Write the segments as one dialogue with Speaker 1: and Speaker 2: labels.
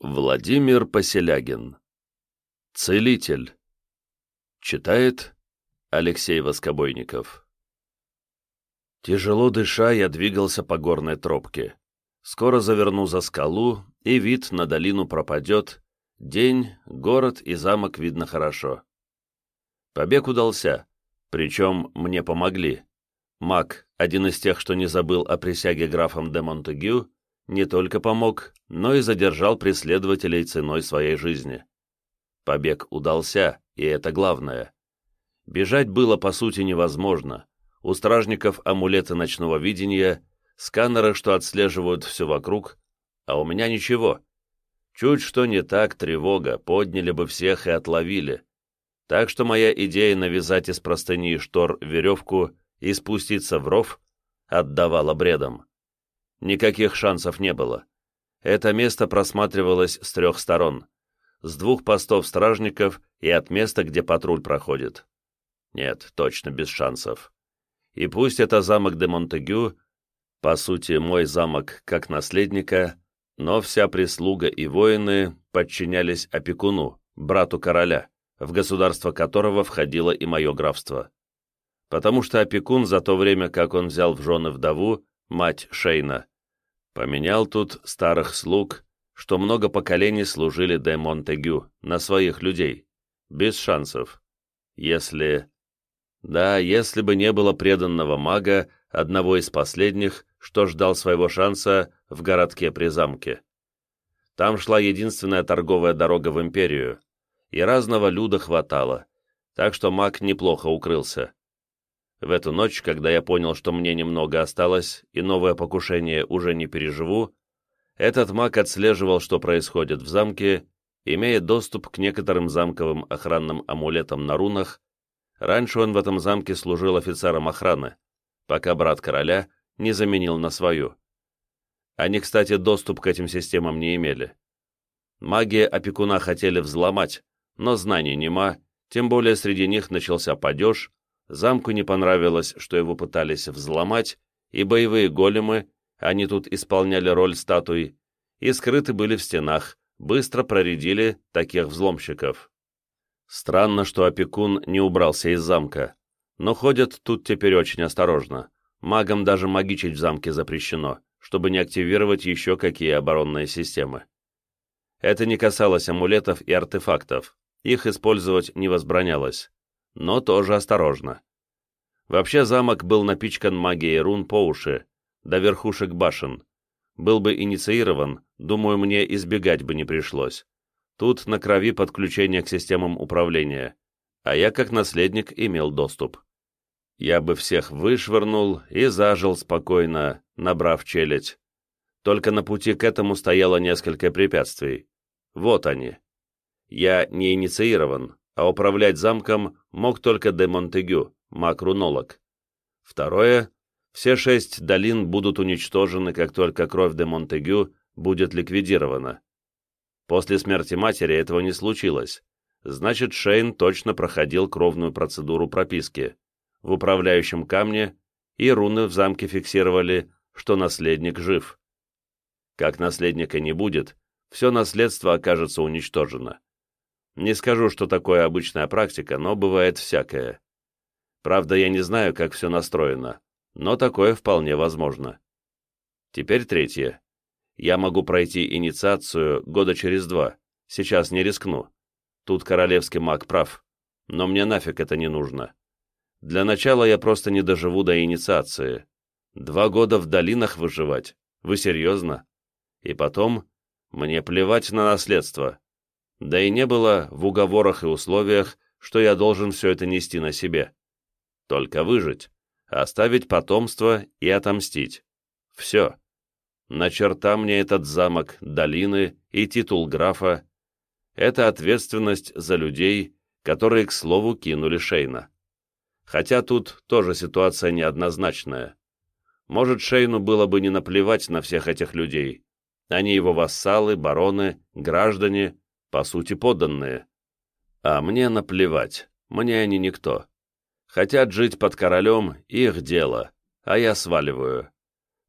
Speaker 1: Владимир Поселягин. Целитель. Читает Алексей Воскобойников. Тяжело дыша, я двигался по горной тропке. Скоро заверну за скалу, и вид на долину пропадет. День, город и замок видно хорошо. Побег удался, причем мне помогли. Маг, один из тех, что не забыл о присяге графом де Монтегю, не только помог, но и задержал преследователей ценой своей жизни. Побег удался, и это главное. Бежать было, по сути, невозможно. У стражников амулеты ночного видения, сканеры, что отслеживают все вокруг, а у меня ничего. Чуть что не так, тревога, подняли бы всех и отловили. Так что моя идея навязать из простыни штор веревку и спуститься в ров отдавала бредом. Никаких шансов не было. Это место просматривалось с трех сторон. С двух постов стражников и от места, где патруль проходит. Нет, точно без шансов. И пусть это замок де Монтегю, по сути, мой замок как наследника, но вся прислуга и воины подчинялись опекуну, брату короля, в государство которого входило и мое графство. Потому что опекун за то время, как он взял в жены вдову, мать Шейна. Поменял тут старых слуг, что много поколений служили де Монтегю, на своих людей. Без шансов. Если... Да, если бы не было преданного мага, одного из последних, что ждал своего шанса в городке при замке. Там шла единственная торговая дорога в империю, и разного люда хватало, так что маг неплохо укрылся. В эту ночь, когда я понял, что мне немного осталось и новое покушение уже не переживу, этот маг отслеживал, что происходит в замке, имея доступ к некоторым замковым охранным амулетам на рунах. Раньше он в этом замке служил офицером охраны, пока брат короля не заменил на свою. Они, кстати, доступ к этим системам не имели. Магия опекуна хотели взломать, но знаний нема, тем более среди них начался падеж, Замку не понравилось, что его пытались взломать, и боевые големы, они тут исполняли роль статуй, и скрыты были в стенах, быстро проредили таких взломщиков. Странно, что опекун не убрался из замка, но ходят тут теперь очень осторожно. Магам даже магичить в замке запрещено, чтобы не активировать еще какие оборонные системы. Это не касалось амулетов и артефактов, их использовать не возбранялось но тоже осторожно. Вообще замок был напичкан магией рун по уши, до верхушек башен. Был бы инициирован, думаю, мне избегать бы не пришлось. Тут на крови подключение к системам управления, а я как наследник имел доступ. Я бы всех вышвырнул и зажил спокойно, набрав челядь. Только на пути к этому стояло несколько препятствий. Вот они. Я не инициирован, а управлять замком мог только де Монтегю, маг-рунолог. Второе, все шесть долин будут уничтожены, как только кровь де Монтегю будет ликвидирована. После смерти матери этого не случилось. Значит, Шейн точно проходил кровную процедуру прописки. В управляющем камне и руны в замке фиксировали, что наследник жив. Как наследника не будет, все наследство окажется уничтожено. Не скажу, что такое обычная практика, но бывает всякое. Правда, я не знаю, как все настроено, но такое вполне возможно. Теперь третье. Я могу пройти инициацию года через два, сейчас не рискну. Тут королевский маг прав, но мне нафиг это не нужно. Для начала я просто не доживу до инициации. Два года в долинах выживать? Вы серьезно? И потом, мне плевать на наследство. Да и не было в уговорах и условиях, что я должен все это нести на себе. Только выжить, оставить потомство и отомстить. Все. На черта мне этот замок, долины и титул графа. Это ответственность за людей, которые, к слову, кинули Шейна. Хотя тут тоже ситуация неоднозначная. Может, Шейну было бы не наплевать на всех этих людей. Они его вассалы, бароны, граждане, по сути подданные. А мне наплевать, мне они никто. Хотят жить под королем — их дело, а я сваливаю.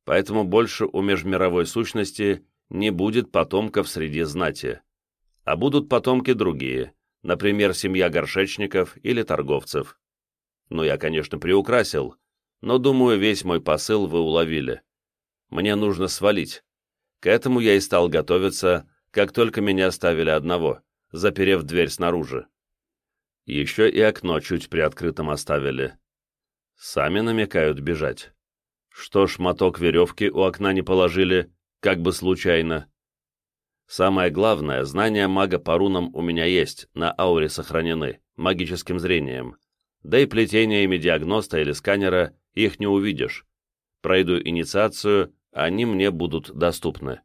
Speaker 1: Поэтому больше у межмировой сущности не будет потомков среди знати, а будут потомки другие, например, семья горшечников или торговцев. Ну, я, конечно, приукрасил, но, думаю, весь мой посыл вы уловили. Мне нужно свалить. К этому я и стал готовиться, как только меня оставили одного, заперев дверь снаружи. Еще и окно чуть приоткрытым оставили. Сами намекают бежать. Что ж, моток веревки у окна не положили, как бы случайно. Самое главное, знания мага по рунам у меня есть, на ауре сохранены, магическим зрением. Да и плетениями диагноста или сканера их не увидишь. Пройду инициацию, они мне будут доступны.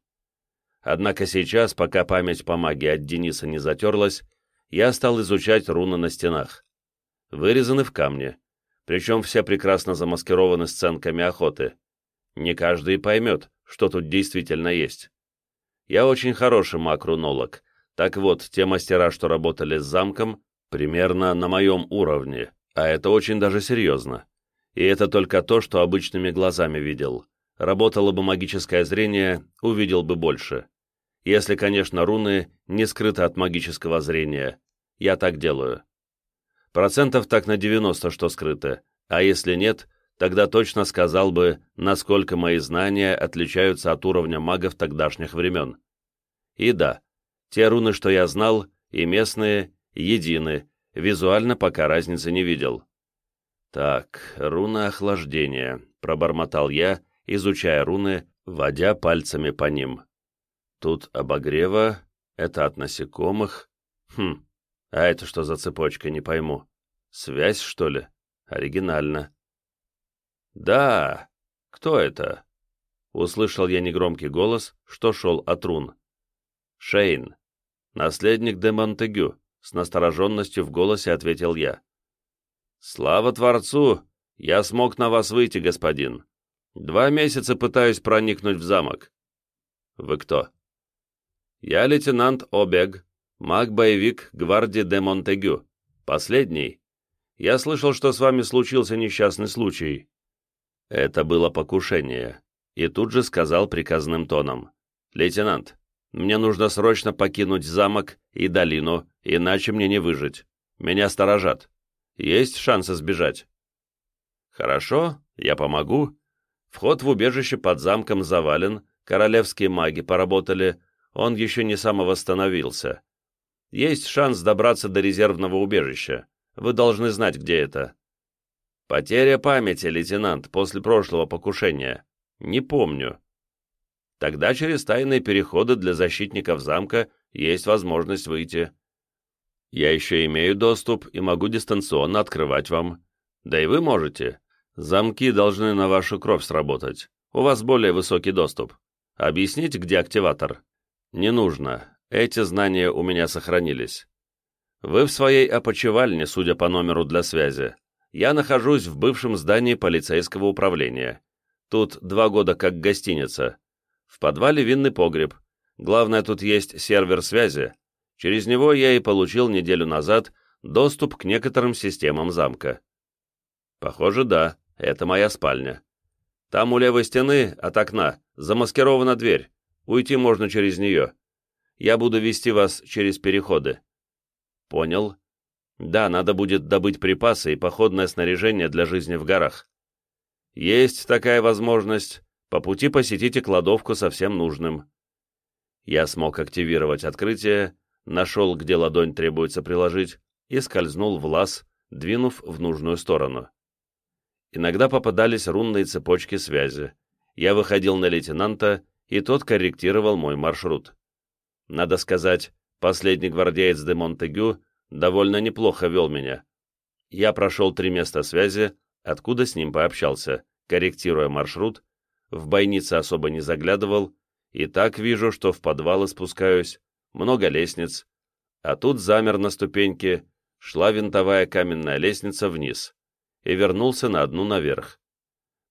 Speaker 1: Однако сейчас, пока память по магии от Дениса не затерлась, я стал изучать руны на стенах. Вырезаны в камне, причем все прекрасно замаскированы сценками охоты. Не каждый поймет, что тут действительно есть. Я очень хороший маг-рунолог. Так вот, те мастера, что работали с замком, примерно на моем уровне, а это очень даже серьезно. И это только то, что обычными глазами видел. Работало бы магическое зрение, увидел бы больше. Если, конечно, руны не скрыты от магического зрения. Я так делаю. Процентов так на 90, что скрыты. А если нет, тогда точно сказал бы, насколько мои знания отличаются от уровня магов тогдашних времен. И да, те руны, что я знал, и местные, едины, визуально пока разницы не видел. «Так, руна охлаждения», — пробормотал я, изучая руны, водя пальцами по ним. Тут обогрева, это от насекомых. Хм, а это что за цепочка, не пойму. Связь, что ли? Оригинально. Да, кто это? Услышал я негромкий голос, что шел от рун. Шейн, наследник де Монтегю, с настороженностью в голосе ответил я. Слава Творцу! Я смог на вас выйти, господин. Два месяца пытаюсь проникнуть в замок. Вы кто? Я лейтенант Обег, маг-боевик гвардии де Монтегю. Последний. Я слышал, что с вами случился несчастный случай. Это было покушение. И тут же сказал приказным тоном. Лейтенант, мне нужно срочно покинуть замок и долину, иначе мне не выжить. Меня сторожат. Есть шансы сбежать. Хорошо, я помогу. Вход в убежище под замком завален, королевские маги поработали, он еще не самовосстановился. Есть шанс добраться до резервного убежища. Вы должны знать, где это. Потеря памяти, лейтенант, после прошлого покушения. Не помню. Тогда через тайные переходы для защитников замка есть возможность выйти. Я еще имею доступ и могу дистанционно открывать вам. Да и вы можете. Замки должны на вашу кровь сработать. У вас более высокий доступ. Объяснить, где активатор? «Не нужно. Эти знания у меня сохранились. Вы в своей опочивальне, судя по номеру для связи. Я нахожусь в бывшем здании полицейского управления. Тут два года как гостиница. В подвале винный погреб. Главное, тут есть сервер связи. Через него я и получил неделю назад доступ к некоторым системам замка. Похоже, да, это моя спальня. Там у левой стены, от окна, замаскирована дверь. Уйти можно через нее. Я буду вести вас через переходы». «Понял. Да, надо будет добыть припасы и походное снаряжение для жизни в горах. Есть такая возможность. По пути посетите кладовку со всем нужным». Я смог активировать открытие, нашел, где ладонь требуется приложить, и скользнул в лаз, двинув в нужную сторону. Иногда попадались рунные цепочки связи. Я выходил на лейтенанта и тот корректировал мой маршрут. Надо сказать, последний гвардеец де Монтегю довольно неплохо вел меня. Я прошел три места связи, откуда с ним пообщался, корректируя маршрут, в бойнице особо не заглядывал, и так вижу, что в подвалы спускаюсь, много лестниц, а тут замер на ступеньке, шла винтовая каменная лестница вниз, и вернулся на одну наверх.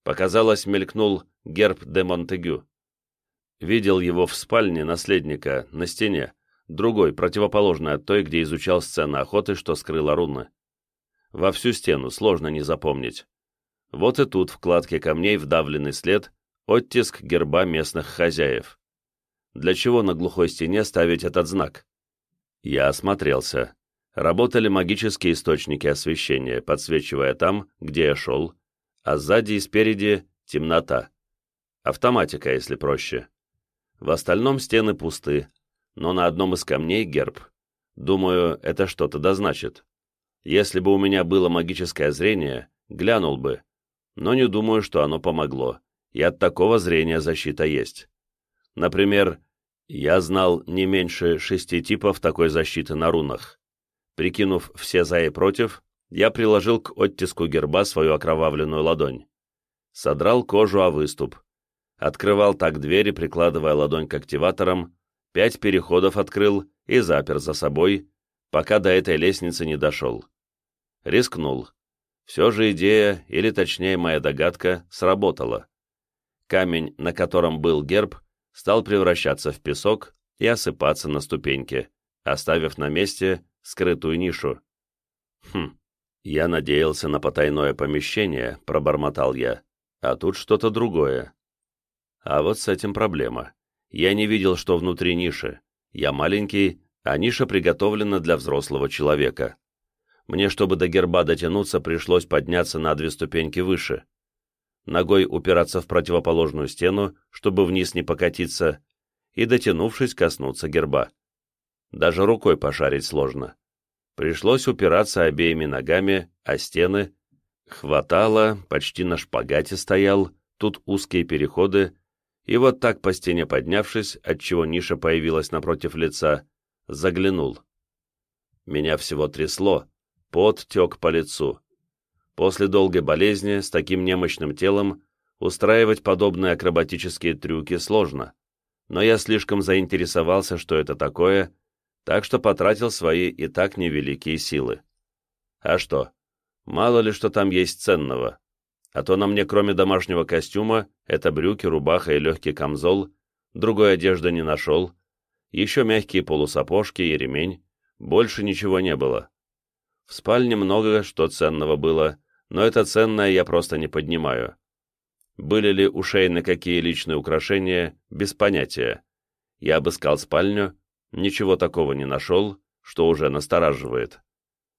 Speaker 1: Показалось, мелькнул герб де Монтегю. Видел его в спальне наследника, на стене, другой, противоположной от той, где изучал сцены охоты, что скрыла руны. Во всю стену сложно не запомнить. Вот и тут в кладке камней вдавленный след, оттиск герба местных хозяев. Для чего на глухой стене ставить этот знак? Я осмотрелся. Работали магические источники освещения, подсвечивая там, где я шел, а сзади и спереди темнота. Автоматика, если проще. В остальном стены пусты, но на одном из камней герб. Думаю, это что-то да значит. Если бы у меня было магическое зрение, глянул бы, но не думаю, что оно помогло, и от такого зрения защита есть. Например, я знал не меньше шести типов такой защиты на рунах. Прикинув все за и против, я приложил к оттиску герба свою окровавленную ладонь. Содрал кожу о выступ. Открывал так двери, прикладывая ладонь к активаторам, пять переходов открыл и запер за собой, пока до этой лестницы не дошел. Рискнул. Все же идея, или точнее моя догадка, сработала. Камень, на котором был герб, стал превращаться в песок и осыпаться на ступеньке, оставив на месте скрытую нишу. «Хм, я надеялся на потайное помещение», — пробормотал я, а тут что-то другое. А вот с этим проблема. Я не видел, что внутри ниши. Я маленький, а ниша приготовлена для взрослого человека. Мне, чтобы до герба дотянуться, пришлось подняться на две ступеньки выше ногой упираться в противоположную стену, чтобы вниз не покатиться, и, дотянувшись, коснуться герба. Даже рукой пошарить сложно. Пришлось упираться обеими ногами о стены. Хватало, почти на шпагате стоял, тут узкие переходы, и вот так по стене поднявшись, отчего ниша появилась напротив лица, заглянул. Меня всего трясло, пот тек по лицу. После долгой болезни с таким немощным телом устраивать подобные акробатические трюки сложно, но я слишком заинтересовался, что это такое, так что потратил свои и так невеликие силы. А что, мало ли что там есть ценного, а то на мне кроме домашнего костюма, это брюки, рубаха и легкий камзол, другой одежды не нашел, еще мягкие полусапожки и ремень, больше ничего не было. В спальне много что ценного было, но это ценное я просто не поднимаю. Были ли у Шейна какие личные украшения, без понятия. Я обыскал спальню, ничего такого не нашел, что уже настораживает.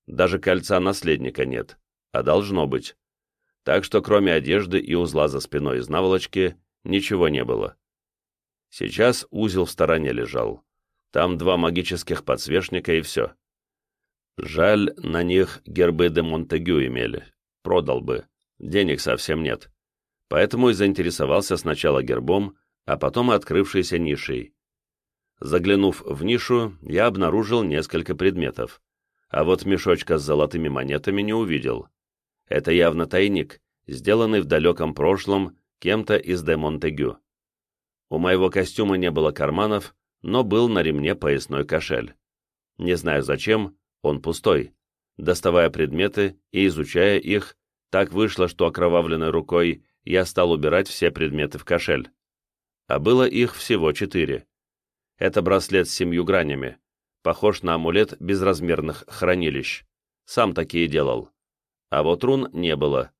Speaker 1: Даже кольца наследника нет, а должно быть. Так что кроме одежды и узла за спиной из наволочки, ничего не было. Сейчас узел в стороне лежал. Там два магических подсвечника и все. Жаль, на них гербы де Монтегю имели продал бы. Денег совсем нет. Поэтому и заинтересовался сначала гербом, а потом открывшейся нишей. Заглянув в нишу, я обнаружил несколько предметов, а вот мешочка с золотыми монетами не увидел. Это явно тайник, сделанный в далеком прошлом кем-то из де Монтегю. У моего костюма не было карманов, но был на ремне поясной кошель. Не знаю зачем, он пустой. Доставая предметы и изучая их, так вышло, что окровавленной рукой я стал убирать все предметы в кошель. А было их всего четыре. Это браслет с семью гранями, похож на амулет безразмерных хранилищ. Сам такие делал. А вот рун не было.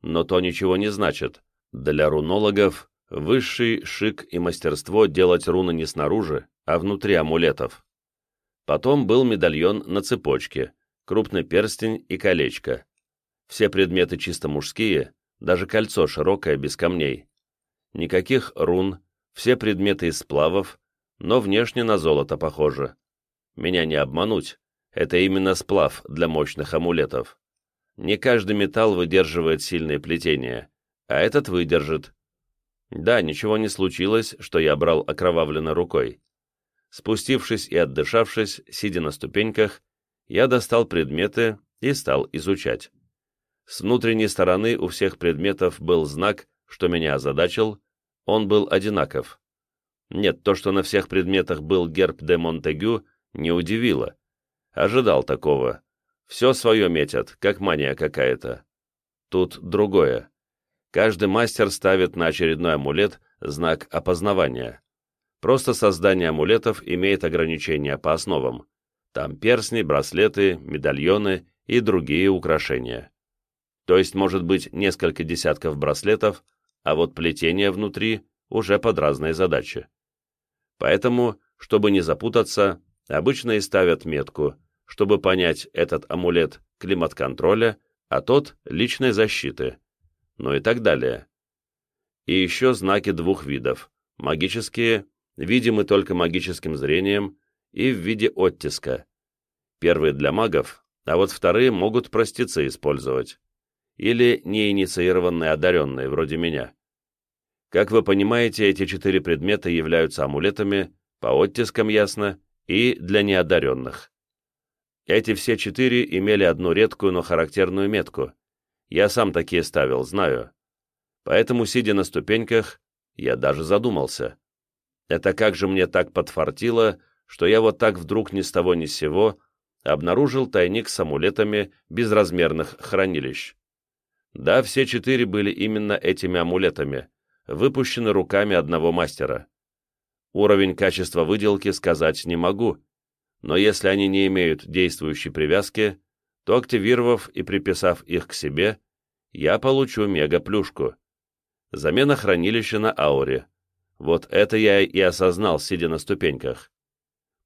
Speaker 1: Но то ничего не значит. Для рунологов высший шик и мастерство делать руны не снаружи, а внутри амулетов. Потом был медальон на цепочке, крупный перстень и колечко. Все предметы чисто мужские, даже кольцо широкое, без камней. Никаких рун, все предметы из сплавов, но внешне на золото похоже. Меня не обмануть, это именно сплав для мощных амулетов. Не каждый металл выдерживает сильные плетения, а этот выдержит. Да, ничего не случилось, что я брал окровавленной рукой. Спустившись и отдышавшись, сидя на ступеньках, я достал предметы и стал изучать. С внутренней стороны у всех предметов был знак, что меня озадачил, он был одинаков. Нет, то, что на всех предметах был герб де Монтегю, не удивило. Ожидал такого. Все свое метят, как мания какая-то. Тут другое. Каждый мастер ставит на очередной амулет знак опознавания. Просто создание амулетов имеет ограничения по основам. Там перстни, браслеты, медальоны и другие украшения. То есть может быть несколько десятков браслетов, а вот плетение внутри уже под разные задачи. Поэтому, чтобы не запутаться, обычно и ставят метку, чтобы понять этот амулет климат-контроля, а тот — личной защиты, ну и так далее. И еще знаки двух видов — магические, видимы только магическим зрением, и в виде оттиска. Первые для магов, а вот вторые могут простецы использовать. Или неинициированные одаренные, вроде меня. Как вы понимаете, эти четыре предмета являются амулетами, по оттискам ясно, и для неодаренных. Эти все четыре имели одну редкую, но характерную метку. Я сам такие ставил, знаю. Поэтому, сидя на ступеньках, я даже задумался. Это как же мне так подфартило, что я вот так вдруг ни с того ни с сего обнаружил тайник с амулетами безразмерных хранилищ. Да, все четыре были именно этими амулетами, выпущены руками одного мастера. Уровень качества выделки сказать не могу, но если они не имеют действующей привязки, то, активировав и приписав их к себе, я получу мега-плюшку. Замена хранилища на ауре. Вот это я и осознал, сидя на ступеньках.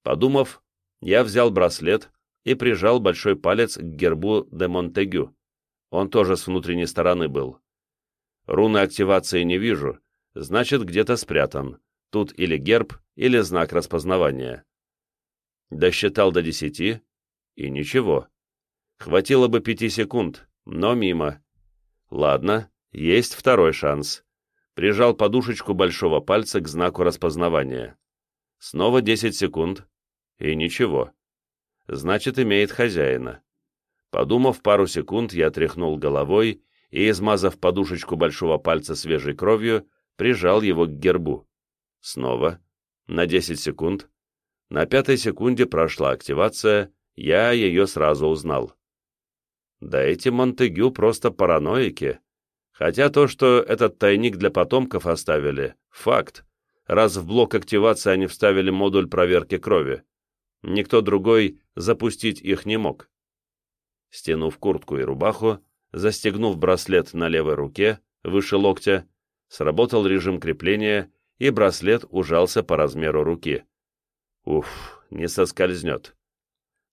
Speaker 1: Подумав, я взял браслет и прижал большой палец к гербу де Монтегю. Он тоже с внутренней стороны был. Руны активации не вижу, значит, где-то спрятан. Тут или герб, или знак распознавания. Досчитал до десяти, и ничего. Хватило бы пяти секунд, но мимо. Ладно, есть второй шанс. Прижал подушечку большого пальца к знаку распознавания. Снова десять секунд, и ничего. Значит, имеет хозяина. Подумав пару секунд, я тряхнул головой и, измазав подушечку большого пальца свежей кровью, прижал его к гербу. Снова. На десять секунд. На пятой секунде прошла активация, я ее сразу узнал. Да эти Монтегю просто параноики. Хотя то, что этот тайник для потомков оставили, факт, раз в блок активации они вставили модуль проверки крови. Никто другой запустить их не мог. Стянув куртку и рубаху, застегнув браслет на левой руке, выше локтя, сработал режим крепления, и браслет ужался по размеру руки. Уф, не соскользнет.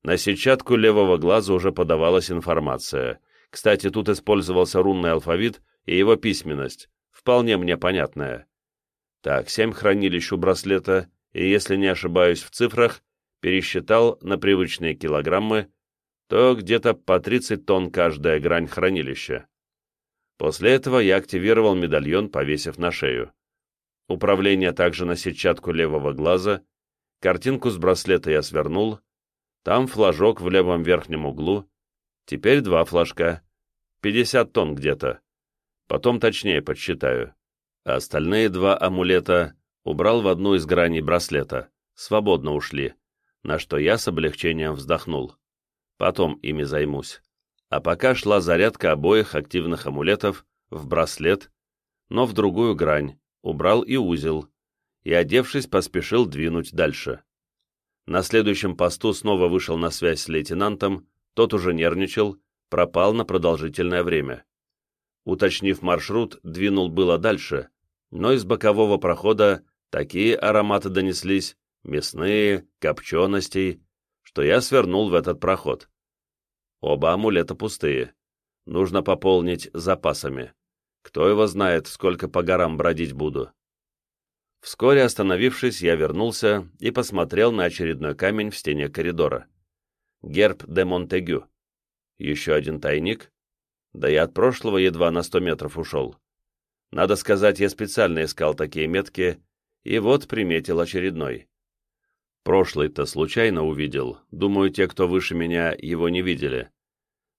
Speaker 1: На сетчатку левого глаза уже подавалась информация. Кстати, тут использовался рунный алфавит и его письменность, вполне мне понятная. Так, семь хранилищ у браслета, и если не ошибаюсь в цифрах, пересчитал на привычные килограммы, то где-то по 30 тонн каждая грань хранилища. После этого я активировал медальон, повесив на шею. Управление также на сетчатку левого глаза, Картинку с браслета я свернул. Там флажок в левом верхнем углу. Теперь два флажка. 50 тонн где-то. Потом точнее подсчитаю. А остальные два амулета убрал в одну из граней браслета. Свободно ушли. На что я с облегчением вздохнул. Потом ими займусь. А пока шла зарядка обоих активных амулетов в браслет, но в другую грань, убрал и узел, и, одевшись, поспешил двинуть дальше. На следующем посту снова вышел на связь с лейтенантом, тот уже нервничал, пропал на продолжительное время. Уточнив маршрут, двинул было дальше, но из бокового прохода такие ароматы донеслись, мясные, копченостей, что я свернул в этот проход. Оба амулета пустые. Нужно пополнить запасами. Кто его знает, сколько по горам бродить буду. Вскоре остановившись, я вернулся и посмотрел на очередной камень в стене коридора. Герб де Монтегю. Еще один тайник? Да я от прошлого едва на сто метров ушел. Надо сказать, я специально искал такие метки, и вот приметил очередной. Прошлый-то случайно увидел, думаю, те, кто выше меня, его не видели.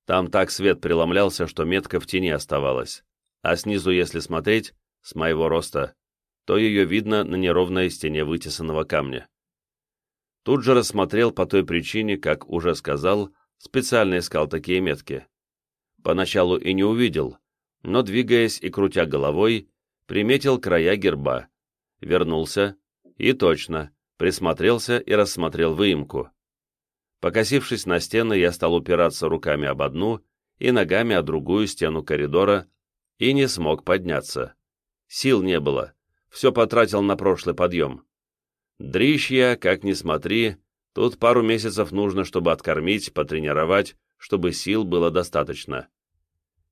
Speaker 1: Там так свет преломлялся, что метка в тени оставалась, а снизу, если смотреть, с моего роста, то ее видно на неровной стене вытесанного камня. Тут же рассмотрел по той причине, как уже сказал, специально искал такие метки. Поначалу и не увидел, но, двигаясь и крутя головой, приметил края герба, вернулся и точно, присмотрелся и рассмотрел выемку. Покосившись на стены, я стал упираться руками об одну и ногами о другую стену коридора и не смог подняться. Сил не было, все потратил на прошлый подъем. Дрищ я, как ни смотри, тут пару месяцев нужно, чтобы откормить, потренировать, чтобы сил было достаточно.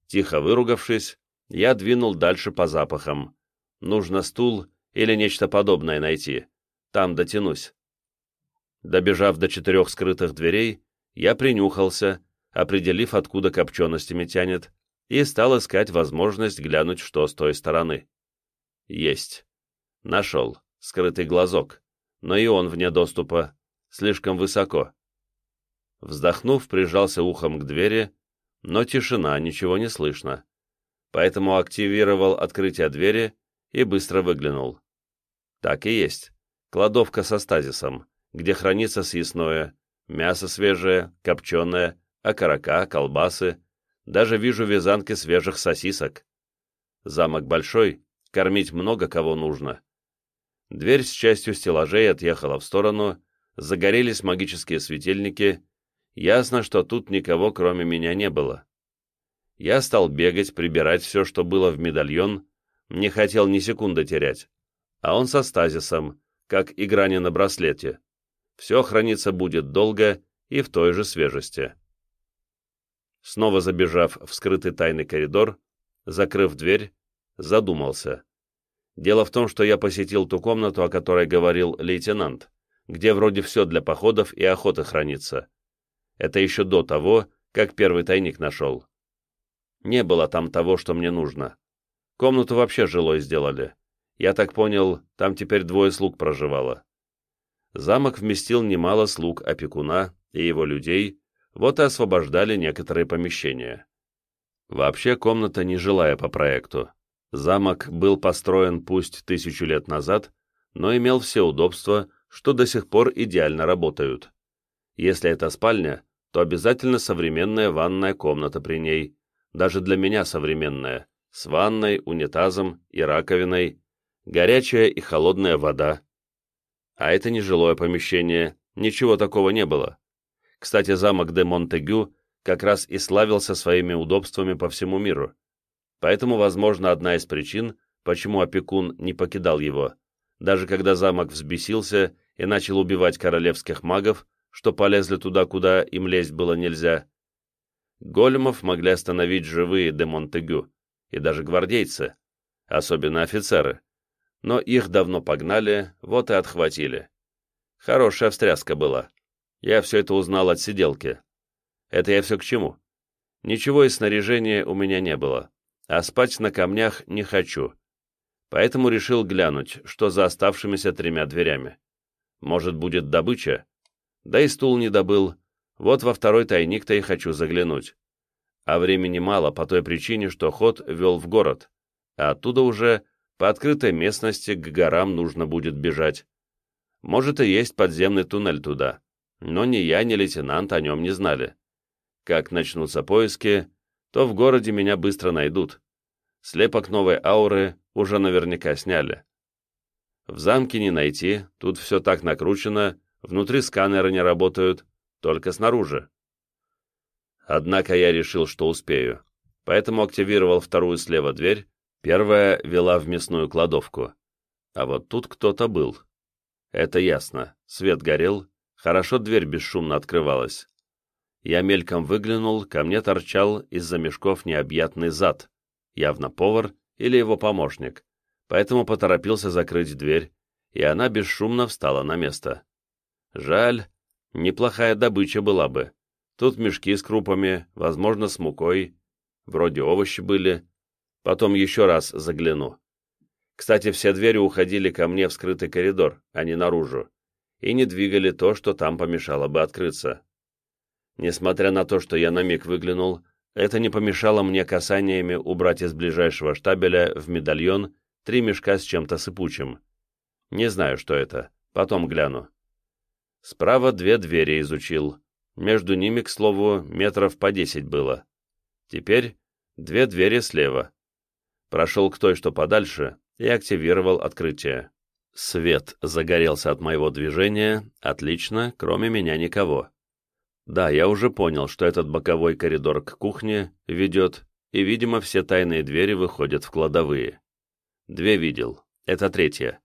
Speaker 1: Тихо выругавшись, я двинул дальше по запахам. Нужно стул или нечто подобное найти. Там дотянусь. Добежав до четырех скрытых дверей, я принюхался, определив, откуда копченостями тянет, и стал искать возможность глянуть, что с той стороны. Есть. Нашел. Скрытый глазок. Но и он вне доступа. Слишком высоко. Вздохнув, прижался ухом к двери, но тишина, ничего не слышно. Поэтому активировал открытие двери и быстро выглянул. Так и есть. Кладовка со стазисом, где хранится съестное, мясо свежее, копченое, окорока, колбасы, даже вижу вязанки свежих сосисок. Замок большой, кормить много кого нужно. Дверь с частью стеллажей отъехала в сторону, загорелись магические светильники, ясно, что тут никого кроме меня не было. Я стал бегать, прибирать все, что было в медальон, не хотел ни секунды терять. А он со стазисом, как игра не на браслете. Все храниться будет долго и в той же свежести. Снова забежав в скрытый тайный коридор, закрыв дверь, задумался. Дело в том, что я посетил ту комнату, о которой говорил лейтенант, где вроде все для походов и охоты хранится. Это еще до того, как первый тайник нашел. Не было там того, что мне нужно. Комнату вообще жилой сделали. Я так понял, там теперь двое слуг проживало. Замок вместил немало слуг опекуна и его людей, вот и освобождали некоторые помещения. Вообще комната не жилая по проекту. Замок был построен пусть тысячу лет назад, но имел все удобства, что до сих пор идеально работают. Если это спальня, то обязательно современная ванная комната при ней, даже для меня современная, с ванной, унитазом и раковиной, горячая и холодная вода. А это не жилое помещение, ничего такого не было. Кстати, замок де Монтегю как раз и славился своими удобствами по всему миру. Поэтому, возможно, одна из причин, почему опекун не покидал его, даже когда замок взбесился и начал убивать королевских магов, что полезли туда, куда им лезть было нельзя. Големов могли остановить живые де Монтегю, и даже гвардейцы, особенно офицеры. Но их давно погнали, вот и отхватили. Хорошая встряска была. Я все это узнал от сиделки. Это я все к чему? Ничего из снаряжения у меня не было, а спать на камнях не хочу. Поэтому решил глянуть, что за оставшимися тремя дверями. Может, будет добыча? Да и стул не добыл. Вот во второй тайник-то и хочу заглянуть. А времени мало по той причине, что ход вел в город, а оттуда уже по открытой местности к горам нужно будет бежать. Может, и есть подземный туннель туда но ни я, ни лейтенант о нем не знали. Как начнутся поиски, то в городе меня быстро найдут. Слепок новой ауры уже наверняка сняли. В замке не найти, тут все так накручено, внутри сканеры не работают, только снаружи. Однако я решил, что успею, поэтому активировал вторую слева дверь, первая вела в мясную кладовку. А вот тут кто-то был. Это ясно, свет горел, Хорошо дверь бесшумно открывалась. Я мельком выглянул, ко мне торчал из-за мешков необъятный зад, явно повар или его помощник, поэтому поторопился закрыть дверь, и она бесшумно встала на место. Жаль, неплохая добыча была бы. Тут мешки с крупами, возможно, с мукой, вроде овощи были. Потом еще раз загляну. Кстати, все двери уходили ко мне в скрытый коридор, а не наружу и не двигали то, что там помешало бы открыться. Несмотря на то, что я на миг выглянул, это не помешало мне касаниями убрать из ближайшего штабеля в медальон три мешка с чем-то сыпучим. Не знаю, что это, потом гляну. Справа две двери изучил. Между ними, к слову, метров по десять было. Теперь две двери слева. Прошел к той, что подальше, и активировал открытие. Свет загорелся от моего движения, отлично, кроме меня никого. Да, я уже понял, что этот боковой коридор к кухне ведет, и, видимо, все тайные двери выходят в кладовые. Две видел, это третья.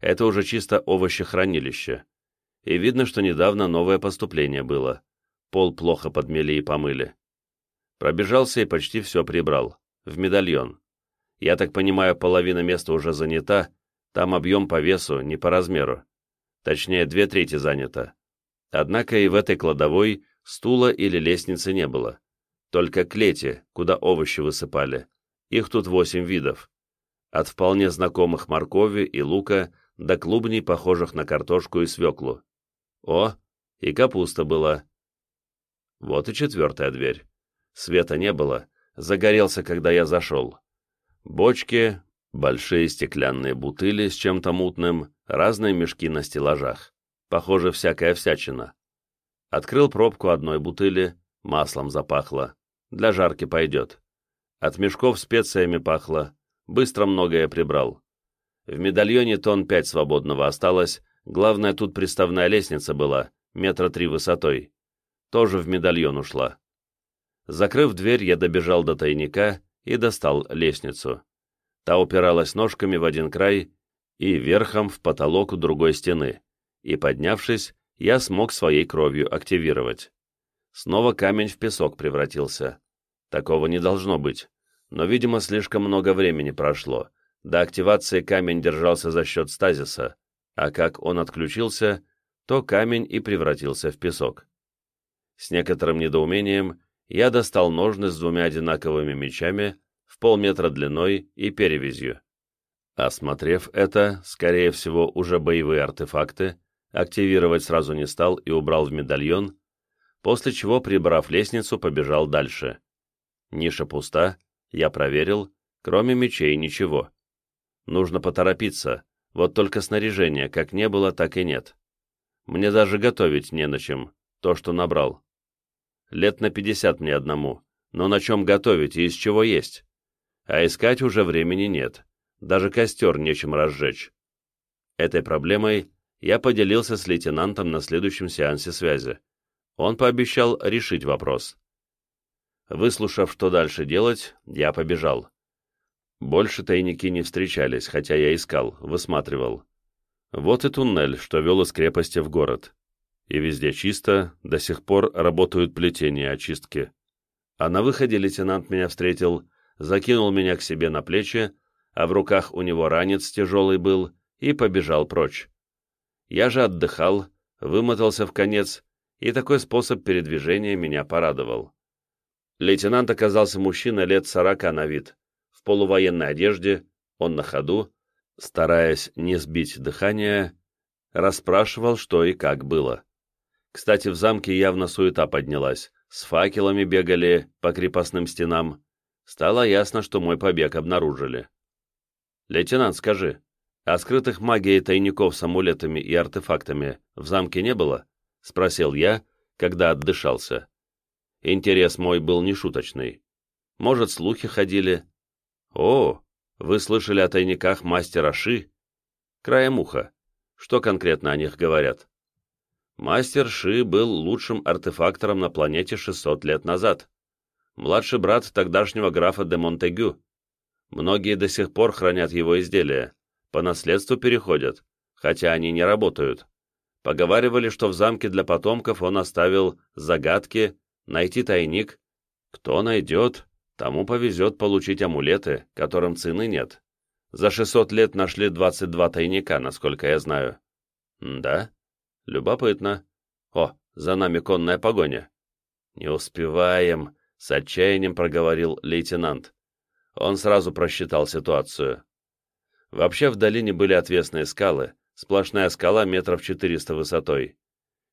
Speaker 1: Это уже чисто овощехранилище. И видно, что недавно новое поступление было. Пол плохо подмели и помыли. Пробежался и почти все прибрал. В медальон. Я так понимаю, половина места уже занята, там объем по весу, не по размеру. Точнее, две трети занято. Однако и в этой кладовой стула или лестницы не было. Только клети, куда овощи высыпали. Их тут восемь видов. От вполне знакомых моркови и лука до клубней, похожих на картошку и свеклу. О, и капуста была. Вот и четвертая дверь. Света не было, загорелся, когда я зашел. Бочки, большие стеклянные бутыли с чем-то мутным, разные мешки на стеллажах. Похоже, всякая всячина. Открыл пробку одной бутыли, маслом запахло. Для жарки пойдет. От мешков специями пахло. Быстро многое прибрал. В медальоне тон пять свободного осталось, главное, тут приставная лестница была, метра три высотой. Тоже в медальон ушла. Закрыв дверь, я добежал до тайника и достал лестницу. Та упиралась ножками в один край и верхом в потолок у другой стены, и, поднявшись, я смог своей кровью активировать. Снова камень в песок превратился. Такого не должно быть, но, видимо, слишком много времени прошло. До активации камень держался за счет стазиса, а как он отключился, то камень и превратился в песок. С некоторым недоумением я достал ножны с двумя одинаковыми мечами в полметра длиной и перевязью. Осмотрев это, скорее всего, уже боевые артефакты, активировать сразу не стал и убрал в медальон, после чего, прибрав лестницу, побежал дальше. Ниша пуста, я проверил, кроме мечей ничего. Нужно поторопиться, вот только снаряжения как не было, так и нет. Мне даже готовить не на чем, то, что набрал. Лет на пятьдесят мне одному. Но на чем готовить и из чего есть? А искать уже времени нет. Даже костер нечем разжечь. Этой проблемой я поделился с лейтенантом на следующем сеансе связи. Он пообещал решить вопрос. Выслушав, что дальше делать, я побежал. Больше тайники не встречались, хотя я искал, высматривал. Вот и туннель, что вел из крепости в город и везде чисто, до сих пор работают плетения очистки. А на выходе лейтенант меня встретил, закинул меня к себе на плечи, а в руках у него ранец тяжелый был, и побежал прочь. Я же отдыхал, вымотался в конец, и такой способ передвижения меня порадовал. Лейтенант оказался мужчина лет сорока на вид, в полувоенной одежде, он на ходу, стараясь не сбить дыхание, расспрашивал, что и как было. Кстати, в замке явно суета поднялась. С факелами бегали по крепостным стенам. Стало ясно, что мой побег обнаружили. «Лейтенант, скажи, а скрытых магией тайников с амулетами и артефактами в замке не было?» — спросил я, когда отдышался. Интерес мой был нешуточный. Может, слухи ходили? «О, вы слышали о тайниках мастера Ши?» «Краем уха. Что конкретно о них говорят?» Мастер Ши был лучшим артефактором на планете 600 лет назад. Младший брат тогдашнего графа де Монтегю. Многие до сих пор хранят его изделия, по наследству переходят, хотя они не работают. Поговаривали, что в замке для потомков он оставил загадки, найти тайник. Кто найдет, тому повезет получить амулеты, которым цены нет. За 600 лет нашли 22 тайника, насколько я знаю. да? Любопытно. О, за нами конная погоня. Не успеваем, с отчаянием проговорил лейтенант. Он сразу просчитал ситуацию. Вообще в долине были отвесные скалы, сплошная скала метров четыреста высотой.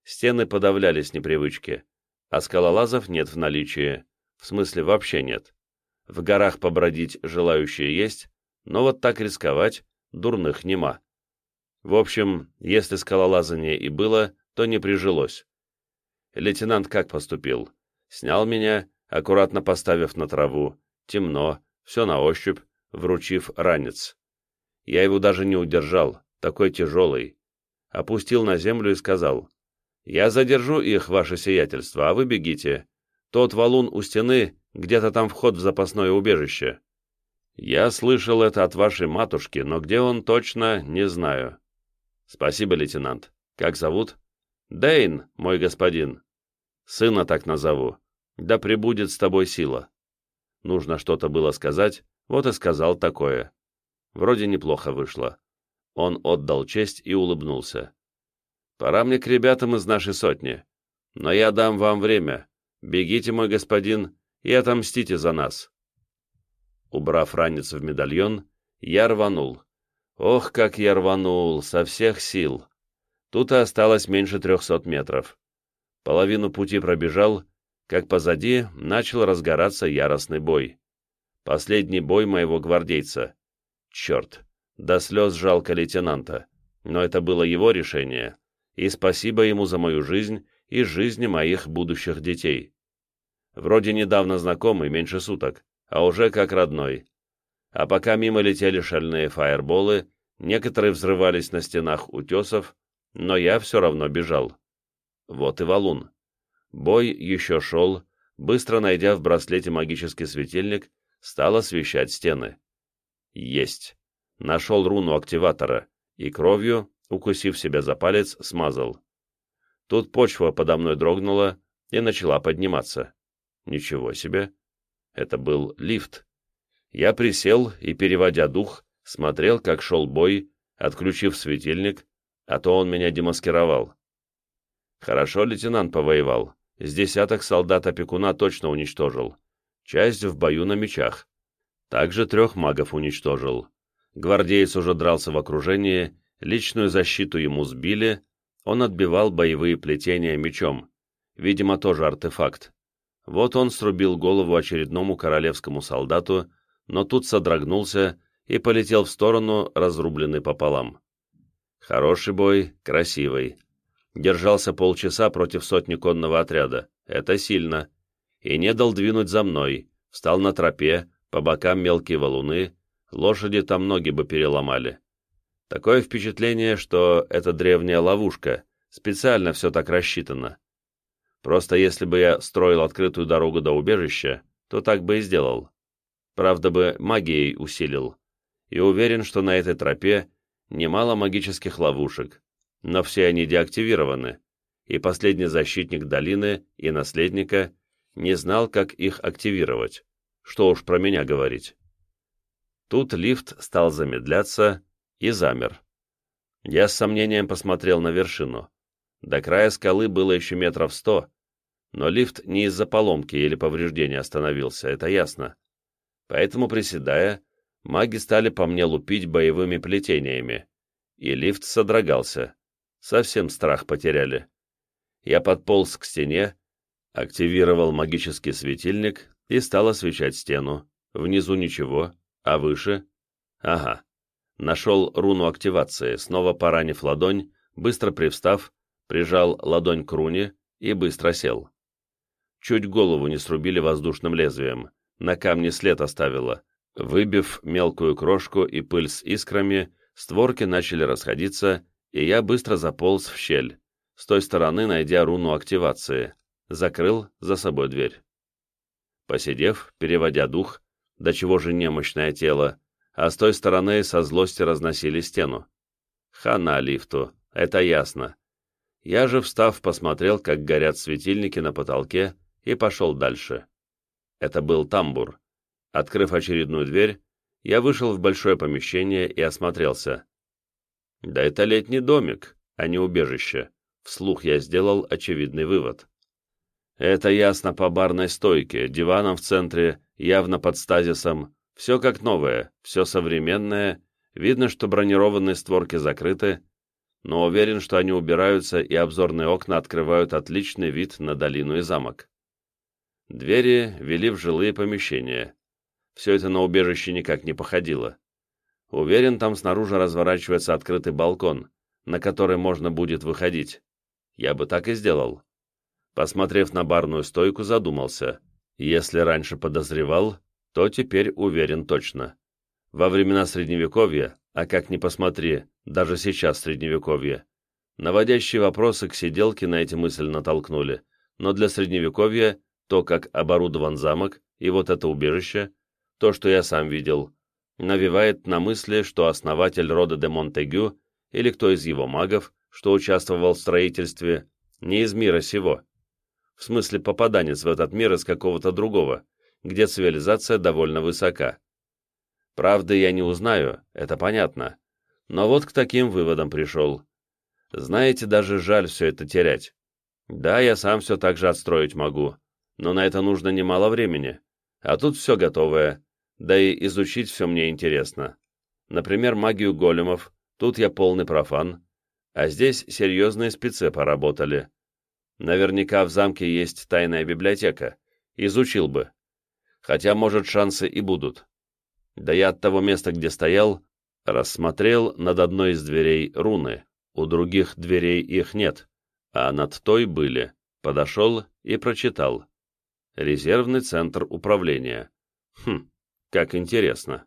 Speaker 1: Стены подавлялись непривычки, а скалолазов нет в наличии, в смысле вообще нет. В горах побродить желающие есть, но вот так рисковать дурных нема. В общем, если скалолазание и было, то не прижилось. Лейтенант как поступил? Снял меня, аккуратно поставив на траву, темно, все на ощупь, вручив ранец. Я его даже не удержал, такой тяжелый. Опустил на землю и сказал, «Я задержу их, ваше сиятельство, а вы бегите. Тот валун у стены, где-то там вход в запасное убежище». «Я слышал это от вашей матушки, но где он точно, не знаю. Спасибо, лейтенант. Как зовут? Дейн, мой господин. Сына так назову. Да пребудет с тобой сила. Нужно что-то было сказать, вот и сказал такое. Вроде неплохо вышло. Он отдал честь и улыбнулся. «Пора мне к ребятам из нашей сотни. Но я дам вам время. Бегите, мой господин, и отомстите за нас». Убрав ранец в медальон, я рванул. Ох, как я рванул, со всех сил. Тут и осталось меньше трехсот метров. Половину пути пробежал, как позади начал разгораться яростный бой. Последний бой моего гвардейца. Черт, до слез жалко лейтенанта, но это было его решение, и спасибо ему за мою жизнь и жизни моих будущих детей. Вроде недавно знакомый, меньше суток, а уже как родной. А пока мимо летели шальные фаерболы, некоторые взрывались на стенах утесов, но я все равно бежал. Вот и валун. Бой еще шел, быстро найдя в браслете магический светильник, стал освещать стены. Есть. Нашел руну активатора и кровью, укусив себя за палец, смазал. Тут почва подо мной дрогнула и начала подниматься. Ничего себе. Это был лифт. Я присел и, переводя дух, смотрел, как шел бой, отключив светильник, а то он меня демаскировал. Хорошо лейтенант повоевал. С десяток солдат-опекуна точно уничтожил. Часть в бою на мечах. Также трех магов уничтожил. Гвардеец уже дрался в окружении, личную защиту ему сбили, он отбивал боевые плетения мечом. Видимо, тоже артефакт. Вот он срубил голову очередному королевскому солдату, но тут содрогнулся и полетел в сторону, разрубленный пополам. Хороший бой, красивый. Держался полчаса против сотни конного отряда. Это сильно. И не дал двинуть за мной. Встал на тропе, по бокам мелкие валуны. Лошади там ноги бы переломали. Такое впечатление, что это древняя ловушка. Специально все так рассчитано. Просто если бы я строил открытую дорогу до убежища, то так бы и сделал. Правда бы магией усилил. И уверен, что на этой тропе немало магических ловушек, но все они деактивированы, и последний защитник долины и наследника не знал, как их активировать. Что уж про меня говорить. Тут лифт стал замедляться и замер. Я с сомнением посмотрел на вершину. До края скалы было еще метров сто, но лифт не из-за поломки или повреждения остановился, это ясно. Поэтому, приседая, маги стали по мне лупить боевыми плетениями, и лифт содрогался. Совсем страх потеряли. Я подполз к стене, активировал магический светильник и стал освещать стену. Внизу ничего, а выше? Ага. Нашел руну активации, снова поранив ладонь, быстро привстав, прижал ладонь к руне и быстро сел. Чуть голову не срубили воздушным лезвием на камне след оставила. Выбив мелкую крошку и пыль с искрами, створки начали расходиться, и я быстро заполз в щель, с той стороны найдя руну активации, закрыл за собой дверь. Посидев, переводя дух, до чего же немощное тело, а с той стороны со злости разносили стену. Хана лифту, это ясно. Я же, встав, посмотрел, как горят светильники на потолке, и пошел дальше. Это был тамбур. Открыв очередную дверь, я вышел в большое помещение и осмотрелся. Да это летний домик, а не убежище. Вслух я сделал очевидный вывод. Это ясно по барной стойке, диваном в центре, явно под стазисом. Все как новое, все современное. Видно, что бронированные створки закрыты, но уверен, что они убираются и обзорные окна открывают отличный вид на долину и замок. Двери вели в жилые помещения. Все это на убежище никак не походило. Уверен, там снаружи разворачивается открытый балкон, на который можно будет выходить. Я бы так и сделал. Посмотрев на барную стойку, задумался. Если раньше подозревал, то теперь уверен точно. Во времена Средневековья, а как ни посмотри, даже сейчас Средневековье, наводящие вопросы к сиделке на эти мысли натолкнули, но для Средневековья то, как оборудован замок, и вот это убежище, то, что я сам видел, навевает на мысли, что основатель рода де Монтегю или кто из его магов, что участвовал в строительстве, не из мира сего. В смысле попаданец в этот мир из какого-то другого, где цивилизация довольно высока. Правды я не узнаю, это понятно. Но вот к таким выводам пришел. Знаете, даже жаль все это терять. Да, я сам все так же отстроить могу, но на это нужно немало времени. А тут все готовое, да и изучить все мне интересно. Например, магию големов, тут я полный профан, а здесь серьезные спецы поработали. Наверняка в замке есть тайная библиотека, изучил бы. Хотя, может, шансы и будут. Да я от того места, где стоял, рассмотрел над одной из дверей руны. У других дверей их нет, а над той были. Подошел и прочитал. Резервный центр управления. Хм, как интересно.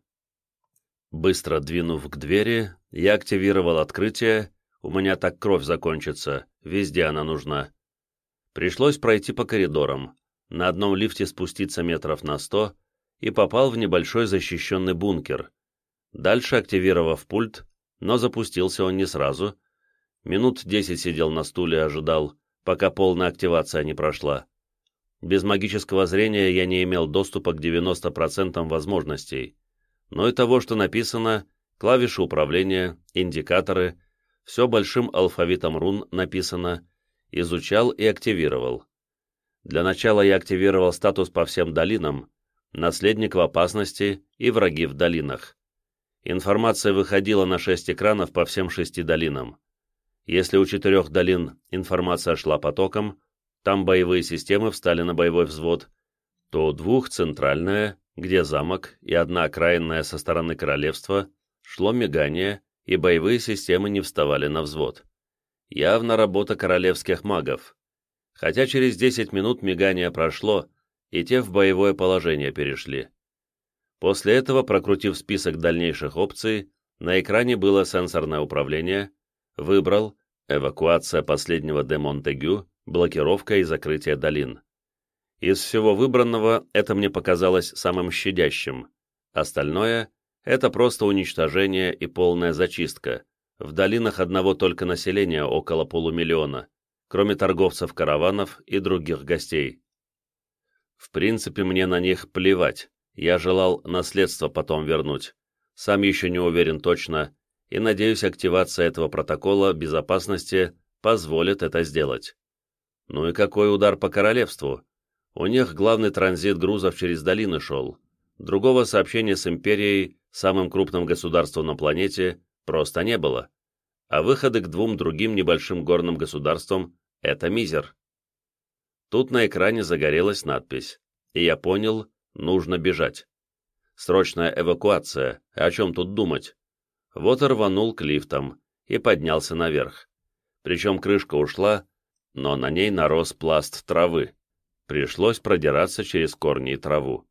Speaker 1: Быстро двинув к двери, я активировал открытие, у меня так кровь закончится, везде она нужна. Пришлось пройти по коридорам, на одном лифте спуститься метров на сто, и попал в небольшой защищенный бункер. Дальше, активировав пульт, но запустился он не сразу. Минут десять сидел на стуле и ожидал, пока полная активация не прошла. Без магического зрения я не имел доступа к 90% возможностей. Но и того, что написано, клавиши управления, индикаторы, все большим алфавитом рун написано, изучал и активировал. Для начала я активировал статус по всем долинам, наследник в опасности и враги в долинах. Информация выходила на шесть экранов по всем шести долинам. Если у четырех долин информация шла потоком, там боевые системы встали на боевой взвод, то у двух центральная, где замок, и одна окраинная со стороны королевства, шло мигание, и боевые системы не вставали на взвод. Явно работа королевских магов. Хотя через 10 минут мигание прошло, и те в боевое положение перешли. После этого, прокрутив список дальнейших опций, на экране было сенсорное управление, выбрал эвакуация последнего де Монтегю, блокировка и закрытие долин. Из всего выбранного это мне показалось самым щадящим. Остальное — это просто уничтожение и полная зачистка. В долинах одного только населения около полумиллиона, кроме торговцев караванов и других гостей. В принципе, мне на них плевать. Я желал наследство потом вернуть. Сам еще не уверен точно, и надеюсь, активация этого протокола безопасности позволит это сделать. Ну и какой удар по королевству? У них главный транзит грузов через долины шел. Другого сообщения с Империей, самым крупным государством на планете, просто не было. А выходы к двум другим небольшим горным государствам — это мизер. Тут на экране загорелась надпись, и я понял, нужно бежать. Срочная эвакуация, о чем тут думать? Вот рванул к лифтам и поднялся наверх. Причем крышка ушла, но на ней нарос пласт травы. Пришлось продираться через корни и траву.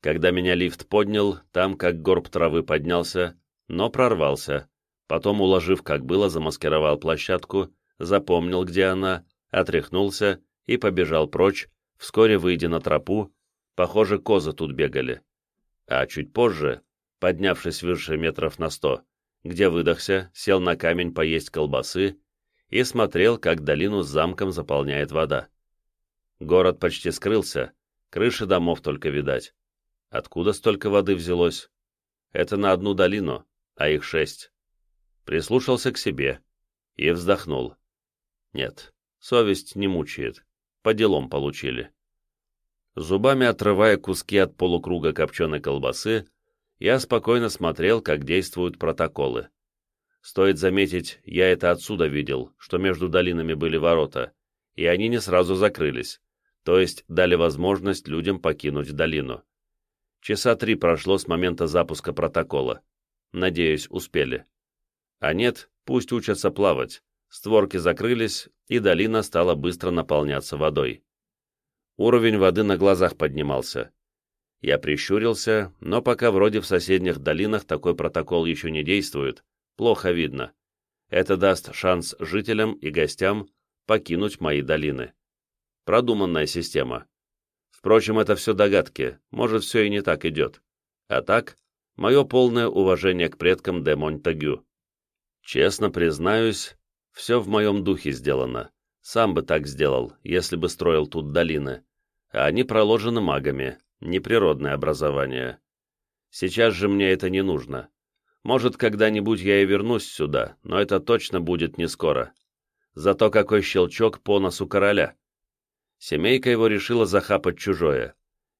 Speaker 1: Когда меня лифт поднял, там как горб травы поднялся, но прорвался. Потом, уложив как было, замаскировал площадку, запомнил, где она, отряхнулся и побежал прочь, вскоре выйдя на тропу, похоже, козы тут бегали. А чуть позже, поднявшись выше метров на сто, где выдохся, сел на камень поесть колбасы и смотрел, как долину с замком заполняет вода. Город почти скрылся, крыши домов только видать. Откуда столько воды взялось? Это на одну долину, а их шесть. Прислушался к себе и вздохнул. Нет, совесть не мучает по делам получили. Зубами отрывая куски от полукруга копченой колбасы, я спокойно смотрел, как действуют протоколы. Стоит заметить, я это отсюда видел, что между долинами были ворота, и они не сразу закрылись, то есть дали возможность людям покинуть долину. Часа три прошло с момента запуска протокола. Надеюсь, успели. А нет, пусть учатся плавать, створки закрылись, и долина стала быстро наполняться водой. Уровень воды на глазах поднимался. Я прищурился, но пока вроде в соседних долинах такой протокол еще не действует, плохо видно. Это даст шанс жителям и гостям покинуть мои долины. Продуманная система. Впрочем, это все догадки, может, все и не так идет. А так, мое полное уважение к предкам де Монтагю. Честно признаюсь, все в моем духе сделано. Сам бы так сделал, если бы строил тут долины. А они проложены магами, неприродное образование. Сейчас же мне это не нужно. Может, когда-нибудь я и вернусь сюда, но это точно будет не скоро. Зато какой щелчок по носу короля. Семейка его решила захапать чужое.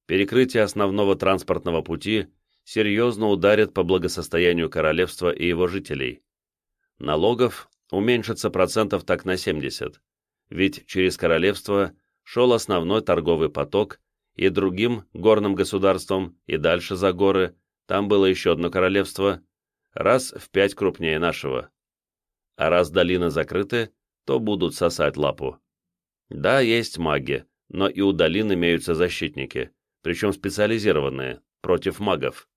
Speaker 1: Перекрытие основного транспортного пути серьезно ударит по благосостоянию королевства и его жителей. Налогов уменьшится процентов так на 70, ведь через королевство шел основной торговый поток, и другим горным государствам, и дальше за горы, там было еще одно королевство, раз в пять крупнее нашего. А раз долины закрыты, то будут сосать лапу. Да, есть маги, но и у долин имеются защитники, причем специализированные, против магов.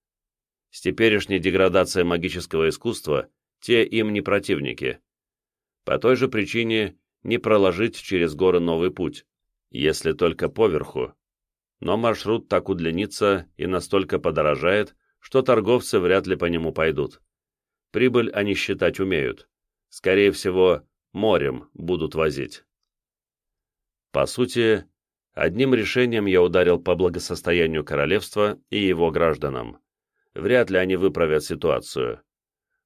Speaker 1: С теперешней деградацией магического искусства те им не противники. По той же причине не проложить через горы новый путь, если только поверху. Но маршрут так удлинится и настолько подорожает, что торговцы вряд ли по нему пойдут. Прибыль они считать умеют. Скорее всего, морем будут возить. По сути, одним решением я ударил по благосостоянию королевства и его гражданам. Вряд ли они выправят ситуацию.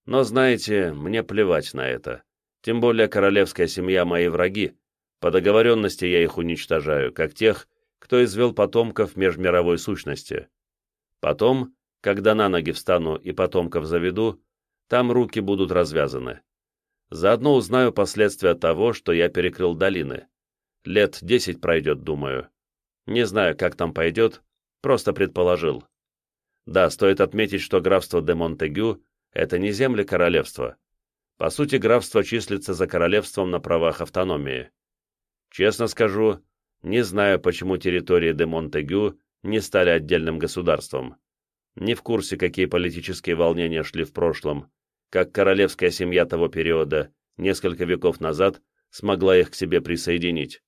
Speaker 1: Но, знаете, мне плевать на это. Тем более королевская семья мои враги. По договоренности я их уничтожаю, как тех, кто извел потомков межмировой сущности. Потом, когда на ноги встану и потомков заведу, там руки будут развязаны. Заодно узнаю последствия того, что я перекрыл долины. Лет десять пройдет, думаю. Не знаю, как там пойдет, просто предположил. Да, стоит отметить, что графство де Монтегю — это не земли королевства. По сути, графство числится за королевством на правах автономии. Честно скажу, не знаю, почему территории де Монтегю не стали отдельным государством. Не в курсе, какие политические волнения шли в прошлом, как королевская семья того периода несколько веков назад смогла их к себе присоединить.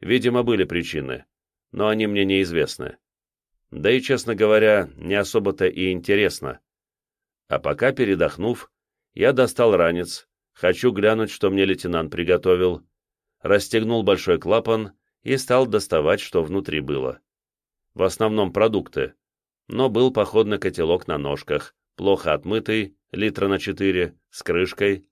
Speaker 1: Видимо, были причины, но они мне неизвестны. Да и, честно говоря, не особо-то и интересно. А пока, передохнув, я достал ранец, хочу глянуть, что мне лейтенант приготовил, расстегнул большой клапан и стал доставать, что внутри было. В основном продукты, но был походный котелок на ножках, плохо отмытый, литра на четыре, с крышкой,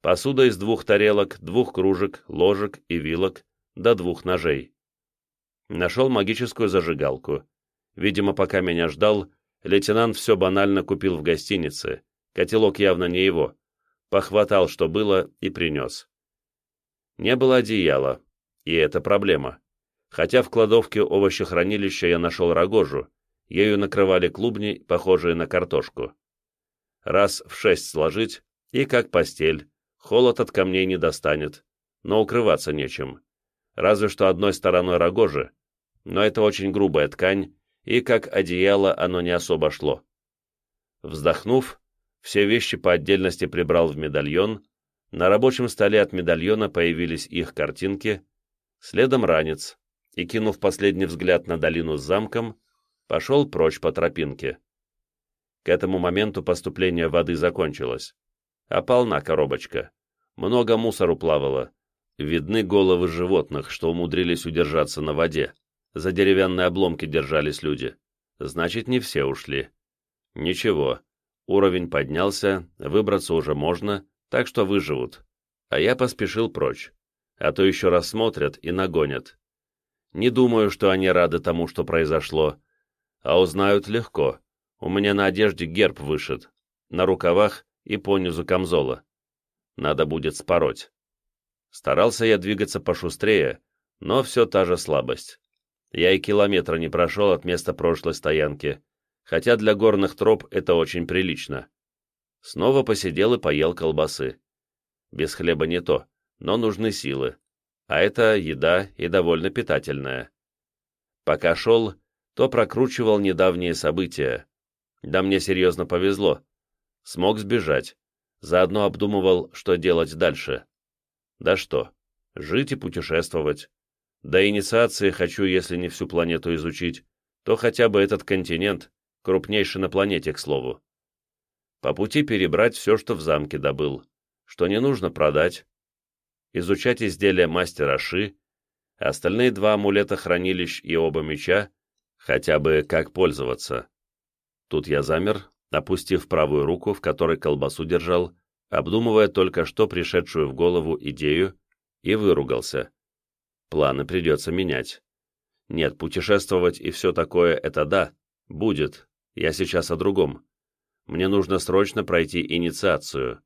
Speaker 1: посуда из двух тарелок, двух кружек, ложек и вилок, до двух ножей. Нашел магическую зажигалку. Видимо, пока меня ждал, лейтенант все банально купил в гостинице, котелок явно не его, похватал, что было, и принес. Не было одеяла, и это проблема. Хотя в кладовке овощехранилища я нашел рогожу, ею накрывали клубни, похожие на картошку раз в шесть сложить, и как постель, холод от камней не достанет, но укрываться нечем. Разве что одной стороной рогожи, но это очень грубая ткань, и как одеяло оно не особо шло. Вздохнув, все вещи по отдельности прибрал в медальон, на рабочем столе от медальона появились их картинки, следом ранец, и, кинув последний взгляд на долину с замком, пошел прочь по тропинке. К этому моменту поступление воды закончилось. А полна коробочка. Много мусору плавало. Видны головы животных, что умудрились удержаться на воде. За деревянные обломки держались люди. Значит, не все ушли. Ничего. Уровень поднялся, выбраться уже можно, так что выживут. А я поспешил прочь. А то еще раз смотрят и нагонят. Не думаю, что они рады тому, что произошло. А узнают легко. У меня на одежде герб вышит, на рукавах и по низу камзола. Надо будет спороть. Старался я двигаться пошустрее, но все та же слабость. Я и километра не прошел от места прошлой стоянки, хотя для горных троп это очень прилично. Снова посидел и поел колбасы. Без хлеба не то, но нужны силы. А это еда и довольно питательная. Пока шел, то прокручивал недавние события, да мне серьезно повезло. Смог сбежать. Заодно обдумывал, что делать дальше. Да что, жить и путешествовать. До инициации хочу, если не всю планету изучить, то хотя бы этот континент, крупнейший на планете, к слову. По пути перебрать все, что в замке добыл. что не нужно продать, изучать изделия мастера Ши, остальные два амулета хранилищ и оба меча, хотя бы как пользоваться. Тут я замер, опустив правую руку, в которой колбасу держал, обдумывая только что пришедшую в голову идею, и выругался. Планы придется менять. Нет, путешествовать и все такое — это да, будет. Я сейчас о другом. Мне нужно срочно пройти инициацию.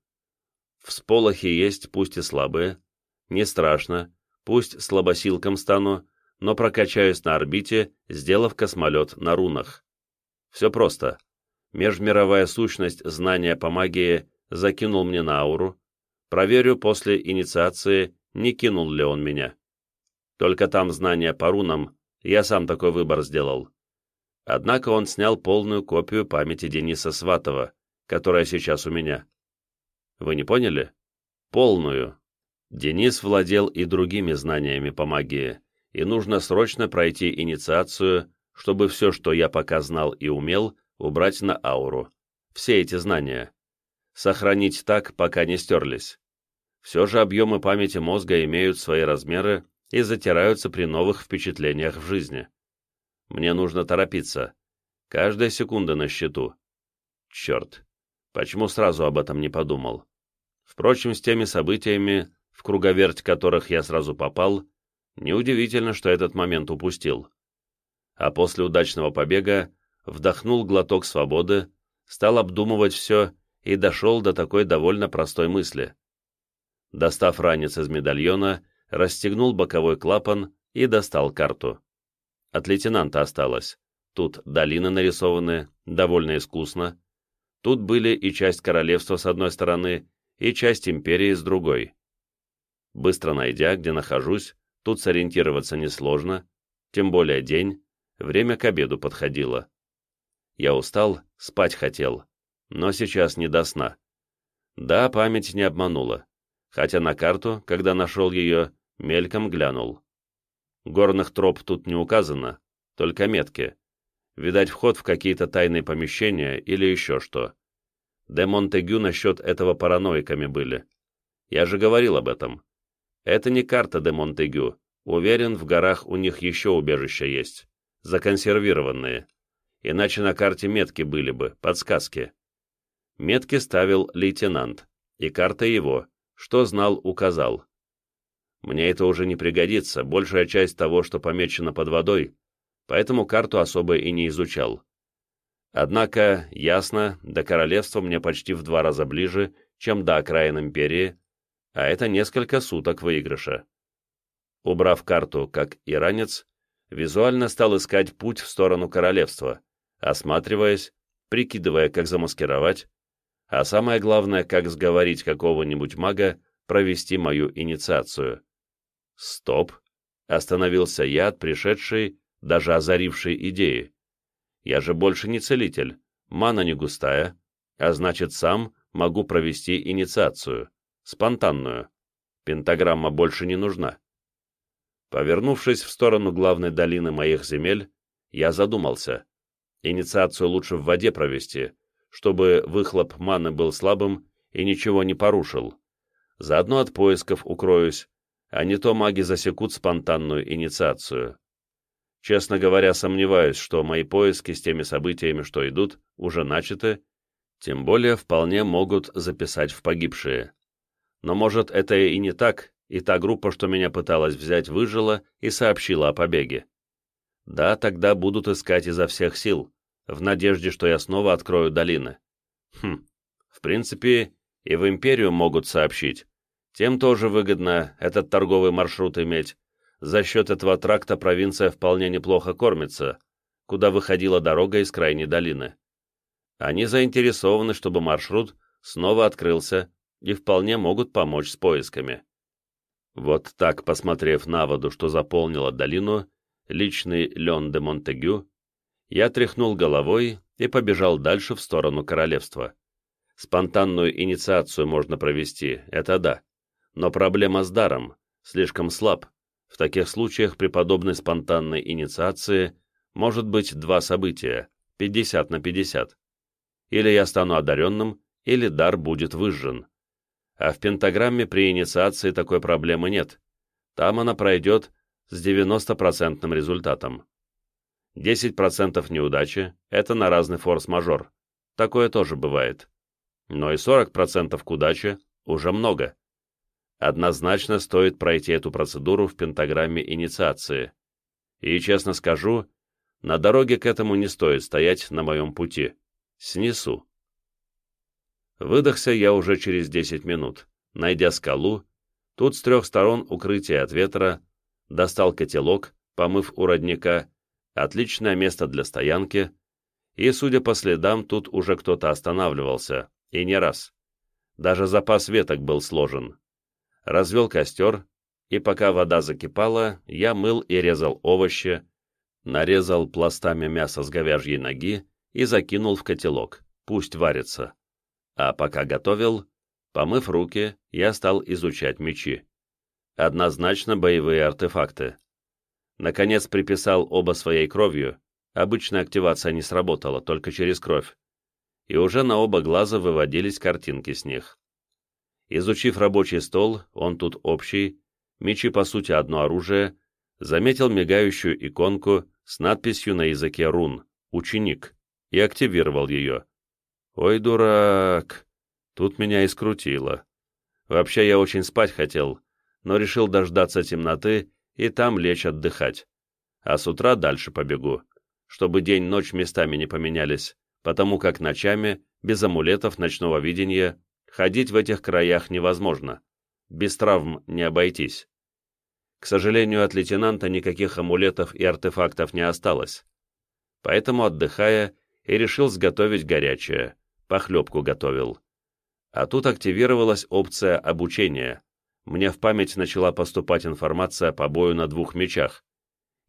Speaker 1: Всполохи есть, пусть и слабые. Не страшно, пусть слабосилком стану, но прокачаюсь на орбите, сделав космолет на рунах. Все просто. Межмировая сущность знания по магии закинул мне на ауру. Проверю после инициации, не кинул ли он меня. Только там знания по рунам, я сам такой выбор сделал. Однако он снял полную копию памяти Дениса Сватова, которая сейчас у меня. Вы не поняли? Полную. Денис владел и другими знаниями по магии, и нужно срочно пройти инициацию, чтобы все, что я пока знал и умел, убрать на ауру. Все эти знания. Сохранить так, пока не стерлись. Все же объемы памяти мозга имеют свои размеры и затираются при новых впечатлениях в жизни. Мне нужно торопиться. Каждая секунда на счету. Черт, почему сразу об этом не подумал? Впрочем, с теми событиями, в круговерть которых я сразу попал, неудивительно, что этот момент упустил. А после удачного побега вдохнул глоток свободы, стал обдумывать все и дошел до такой довольно простой мысли. Достав ранец из медальона, расстегнул боковой клапан и достал карту. От лейтенанта осталось. Тут долины нарисованы, довольно искусно. Тут были и часть королевства с одной стороны, и часть империи с другой. Быстро найдя, где нахожусь, тут сориентироваться несложно, тем более день, время к обеду подходило. Я устал, спать хотел, но сейчас не до сна. Да, память не обманула, хотя на карту, когда нашел ее, мельком глянул. Горных троп тут не указано, только метки. Видать, вход в какие-то тайные помещения или еще что. Де Монтегю насчет этого параноиками были. Я же говорил об этом. Это не карта Де Монтегю. Уверен, в горах у них еще убежища есть. Законсервированные. Иначе на карте метки были бы, подсказки. Метки ставил лейтенант. И карта его. Что знал, указал. Мне это уже не пригодится, большая часть того, что помечено под водой, поэтому карту особо и не изучал. Однако, ясно, до королевства мне почти в два раза ближе, чем до окраин империи, а это несколько суток выигрыша. Убрав карту, как и ранец, визуально стал искать путь в сторону королевства, осматриваясь, прикидывая, как замаскировать, а самое главное, как сговорить какого-нибудь мага провести мою инициацию. Стоп! Остановился я от пришедшей, даже озарившей идеи. Я же больше не целитель, мана не густая, а значит сам могу провести инициацию, спонтанную. Пентаграмма больше не нужна. Повернувшись в сторону главной долины моих земель, я задумался. Инициацию лучше в воде провести, чтобы выхлоп маны был слабым и ничего не порушил. Заодно от поисков укроюсь, а не то маги засекут спонтанную инициацию. Честно говоря, сомневаюсь, что мои поиски с теми событиями, что идут, уже начаты, тем более вполне могут записать в погибшие. Но может это и не так, и та группа, что меня пыталась взять, выжила и сообщила о побеге. Да, тогда будут искать изо всех сил, в надежде, что я снова открою долины. Хм, в принципе, и в Империю могут сообщить, тем тоже выгодно этот торговый маршрут иметь. За счет этого тракта провинция вполне неплохо кормится, куда выходила дорога из крайней долины. Они заинтересованы, чтобы маршрут снова открылся и вполне могут помочь с поисками. Вот так, посмотрев на воду, что заполнила долину, личный Лен де Монтегю, я тряхнул головой и побежал дальше в сторону королевства. Спонтанную инициацию можно провести, это да. Но проблема с даром, слишком слаб. В таких случаях при подобной спонтанной инициации может быть два события, 50 на 50. Или я стану одаренным, или дар будет выжжен. а в пентаграмме при инициации такой проблемы нет. Там она пройдет с 90% результатом. 10% неудачи – это на разный форс-мажор. Такое тоже бывает. Но и 40% к удаче уже много. Однозначно стоит пройти эту процедуру в пентаграмме инициации. И, честно скажу, на дороге к этому не стоит стоять на моем пути. Снесу. Выдохся я уже через 10 минут, найдя скалу, тут с трех сторон укрытие от ветра, достал котелок, помыв у родника, отличное место для стоянки, и, судя по следам, тут уже кто-то останавливался, и не раз. Даже запас веток был сложен. Развел костер, и пока вода закипала, я мыл и резал овощи, нарезал пластами мясо с говяжьей ноги и закинул в котелок, пусть варится. А пока готовил, помыв руки, я стал изучать мечи. Однозначно боевые артефакты. Наконец приписал оба своей кровью, обычная активация не сработала, только через кровь. И уже на оба глаза выводились картинки с них. Изучив рабочий стол, он тут общий, мечи по сути одно оружие, заметил мигающую иконку с надписью на языке рун «Ученик» и активировал ее. Ой, дурак! Тут меня и скрутило. Вообще я очень спать хотел, но решил дождаться темноты и там лечь отдыхать. А с утра дальше побегу, чтобы день-ночь местами не поменялись, потому как ночами, без амулетов ночного видения, ходить в этих краях невозможно. Без травм не обойтись. К сожалению, от лейтенанта никаких амулетов и артефактов не осталось. Поэтому, отдыхая, и решил сготовить горячее похлебку готовил. А тут активировалась опция обучения. Мне в память начала поступать информация по бою на двух мечах,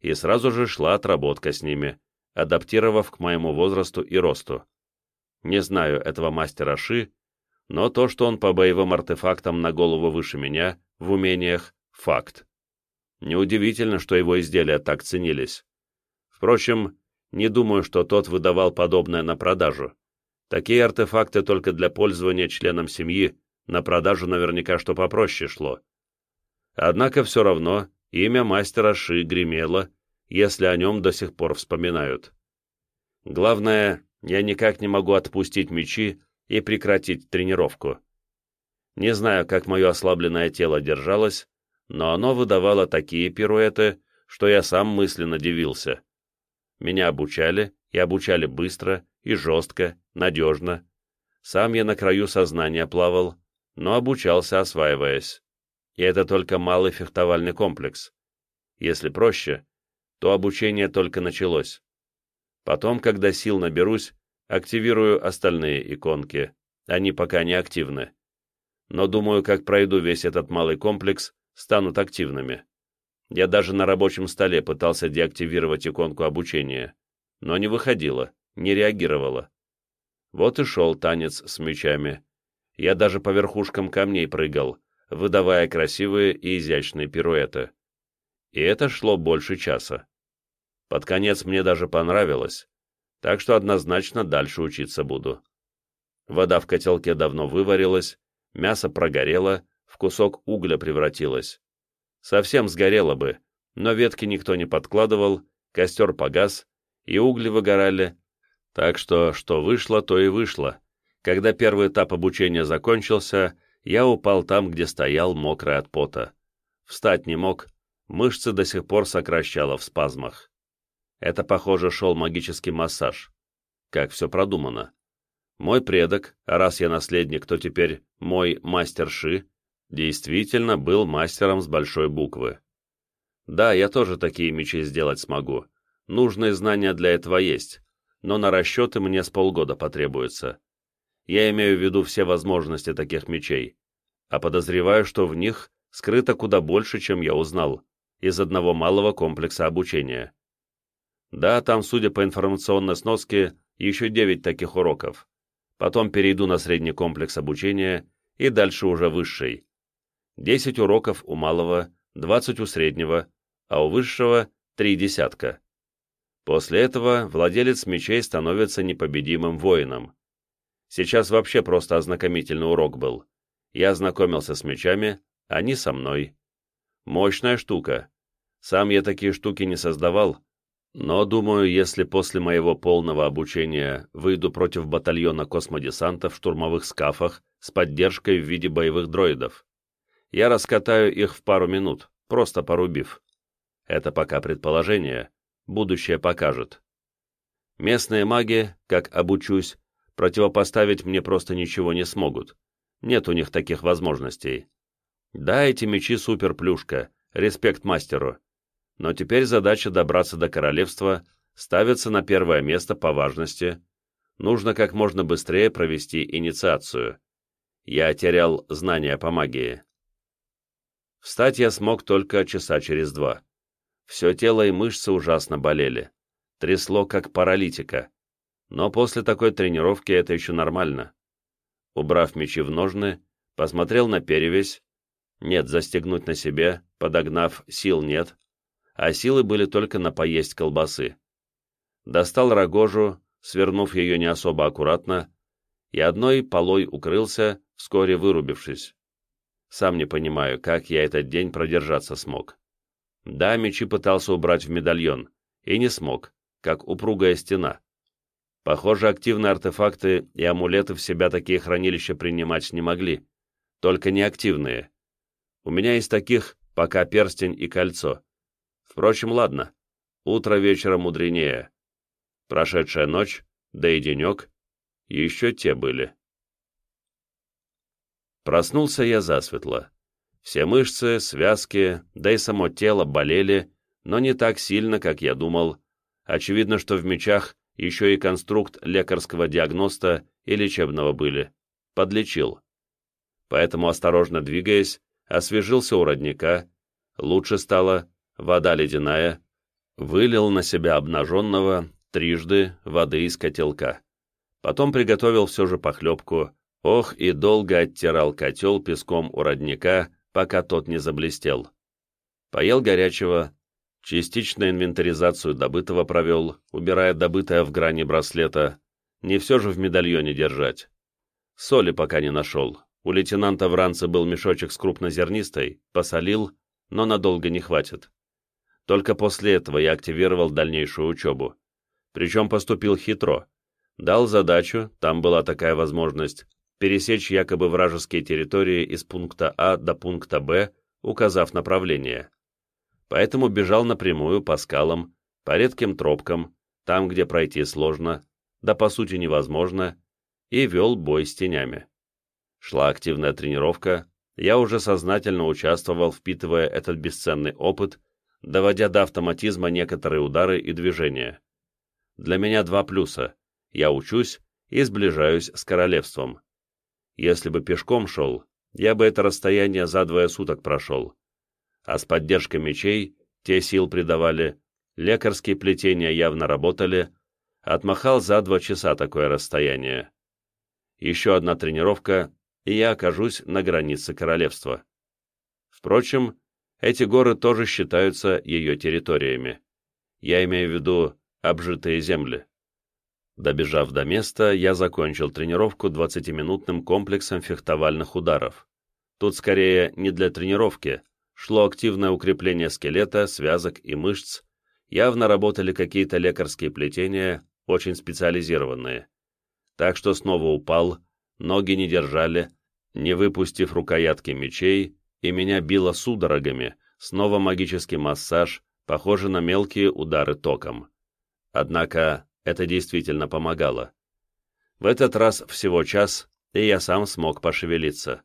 Speaker 1: и сразу же шла отработка с ними, адаптировав к моему возрасту и росту. Не знаю этого мастера Ши, но то, что он по боевым артефактам на голову выше меня, в умениях, факт. Неудивительно, что его изделия так ценились. Впрочем, не думаю, что тот выдавал подобное на продажу. Такие артефакты только для пользования членам семьи, на продажу наверняка что попроще шло. Однако все равно имя мастера Ши гремело, если о нем до сих пор вспоминают. Главное, я никак не могу отпустить мечи и прекратить тренировку. Не знаю, как мое ослабленное тело держалось, но оно выдавало такие пируэты, что я сам мысленно дивился. Меня обучали, и обучали быстро и жестко, надежно. Сам я на краю сознания плавал, но обучался, осваиваясь. И это только малый фехтовальный комплекс. Если проще, то обучение только началось. Потом, когда сил наберусь, активирую остальные иконки. Они пока не активны. Но думаю, как пройду весь этот малый комплекс, станут активными. Я даже на рабочем столе пытался деактивировать иконку обучения но не выходила, не реагировала. Вот и шел танец с мечами. Я даже по верхушкам камней прыгал, выдавая красивые и изящные пируэты. И это шло больше часа. Под конец мне даже понравилось, так что однозначно дальше учиться буду. Вода в котелке давно выварилась, мясо прогорело, в кусок угля превратилось. Совсем сгорело бы, но ветки никто не подкладывал, костер погас, и угли выгорали. Так что, что вышло, то и вышло. Когда первый этап обучения закончился, я упал там, где стоял, мокрый от пота. Встать не мог, мышцы до сих пор сокращало в спазмах. Это, похоже, шел магический массаж. Как все продумано. Мой предок, а раз я наследник, то теперь мой мастер Ши, действительно был мастером с большой буквы. Да, я тоже такие мечи сделать смогу, Нужные знания для этого есть, но на расчеты мне с полгода потребуется. Я имею в виду все возможности таких мечей, а подозреваю, что в них скрыто куда больше, чем я узнал, из одного малого комплекса обучения. Да, там, судя по информационной сноске, еще девять таких уроков. Потом перейду на средний комплекс обучения и дальше уже высший. Десять уроков у малого, двадцать у среднего, а у высшего три десятка. После этого владелец мечей становится непобедимым воином. Сейчас вообще просто ознакомительный урок был. Я знакомился с мечами, они со мной. Мощная штука. Сам я такие штуки не создавал, но, думаю, если после моего полного обучения выйду против батальона космодесанта в штурмовых скафах с поддержкой в виде боевых дроидов, я раскатаю их в пару минут, просто порубив. Это пока предположение, будущее покажет. Местные маги, как обучусь, противопоставить мне просто ничего не смогут. Нет у них таких возможностей. Да, эти мечи супер-плюшка, респект мастеру. Но теперь задача добраться до королевства ставится на первое место по важности. Нужно как можно быстрее провести инициацию. Я терял знания по магии. Встать я смог только часа через два. Все тело и мышцы ужасно болели. Трясло, как паралитика. Но после такой тренировки это еще нормально. Убрав мечи в ножны, посмотрел на перевязь. Нет, застегнуть на себе, подогнав, сил нет, а силы были только на поесть колбасы. Достал рогожу, свернув ее не особо аккуратно, и одной полой укрылся, вскоре вырубившись. Сам не понимаю, как я этот день продержаться смог. Да, мечи пытался убрать в медальон, и не смог, как упругая стена. Похоже, активные артефакты и амулеты в себя такие хранилища принимать не могли, только неактивные. У меня из таких пока перстень и кольцо, Впрочем, ладно. Утро вечера мудренее. Прошедшая ночь, да и денек, еще те были. Проснулся я засветло. Все мышцы, связки, да и само тело болели, но не так сильно, как я думал. Очевидно, что в мечах еще и конструкт лекарского диагноста и лечебного были. Подлечил. Поэтому, осторожно двигаясь, освежился у родника, лучше стало, вода ледяная, вылил на себя обнаженного трижды воды из котелка. Потом приготовил все же похлебку, ох, и долго оттирал котел песком у родника, пока тот не заблестел. Поел горячего, частично инвентаризацию добытого провел, убирая добытое в грани браслета, не все же в медальоне держать. Соли пока не нашел. У лейтенанта в ранце был мешочек с крупнозернистой, посолил, но надолго не хватит. Только после этого я активировал дальнейшую учебу. Причем поступил хитро. Дал задачу, там была такая возможность, пересечь якобы вражеские территории из пункта А до пункта Б, указав направление. Поэтому бежал напрямую по скалам, по редким тропкам, там, где пройти сложно, да по сути невозможно, и вел бой с тенями. Шла активная тренировка, я уже сознательно участвовал, впитывая этот бесценный опыт, доводя до автоматизма некоторые удары и движения. Для меня два плюса. Я учусь и сближаюсь с королевством. Если бы пешком шел, я бы это расстояние за двое суток прошел. А с поддержкой мечей те сил придавали, лекарские плетения явно работали, отмахал за два часа такое расстояние. Еще одна тренировка, и я окажусь на границе королевства. Впрочем, эти горы тоже считаются ее территориями. Я имею в виду обжитые земли. Добежав до места, я закончил тренировку 20-минутным комплексом фехтовальных ударов. Тут скорее не для тренировки, шло активное укрепление скелета, связок и мышц, явно работали какие-то лекарские плетения, очень специализированные. Так что снова упал, ноги не держали, не выпустив рукоятки мечей, и меня било судорогами, снова магический массаж, похожий на мелкие удары током. Однако это действительно помогало. В этот раз всего час, и я сам смог пошевелиться.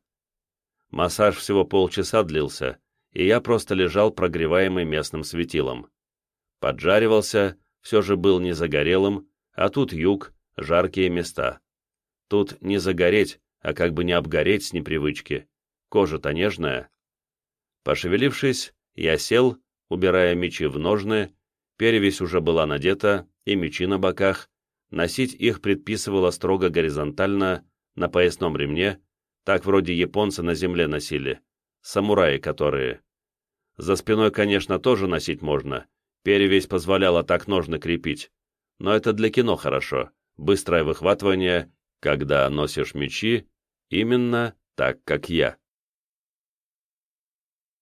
Speaker 1: Массаж всего полчаса длился, и я просто лежал прогреваемый местным светилом. Поджаривался, все же был не загорелым, а тут юг, жаркие места. Тут не загореть, а как бы не обгореть с непривычки. Кожа-то нежная. Пошевелившись, я сел, убирая мечи в ножны, перевесь уже была надета, и мечи на боках, носить их предписывало строго горизонтально, на поясном ремне, так вроде японцы на земле носили, самураи которые. За спиной, конечно, тоже носить можно, перевесь позволяла так ножны крепить, но это для кино хорошо, быстрое выхватывание, когда носишь мечи, именно так как я.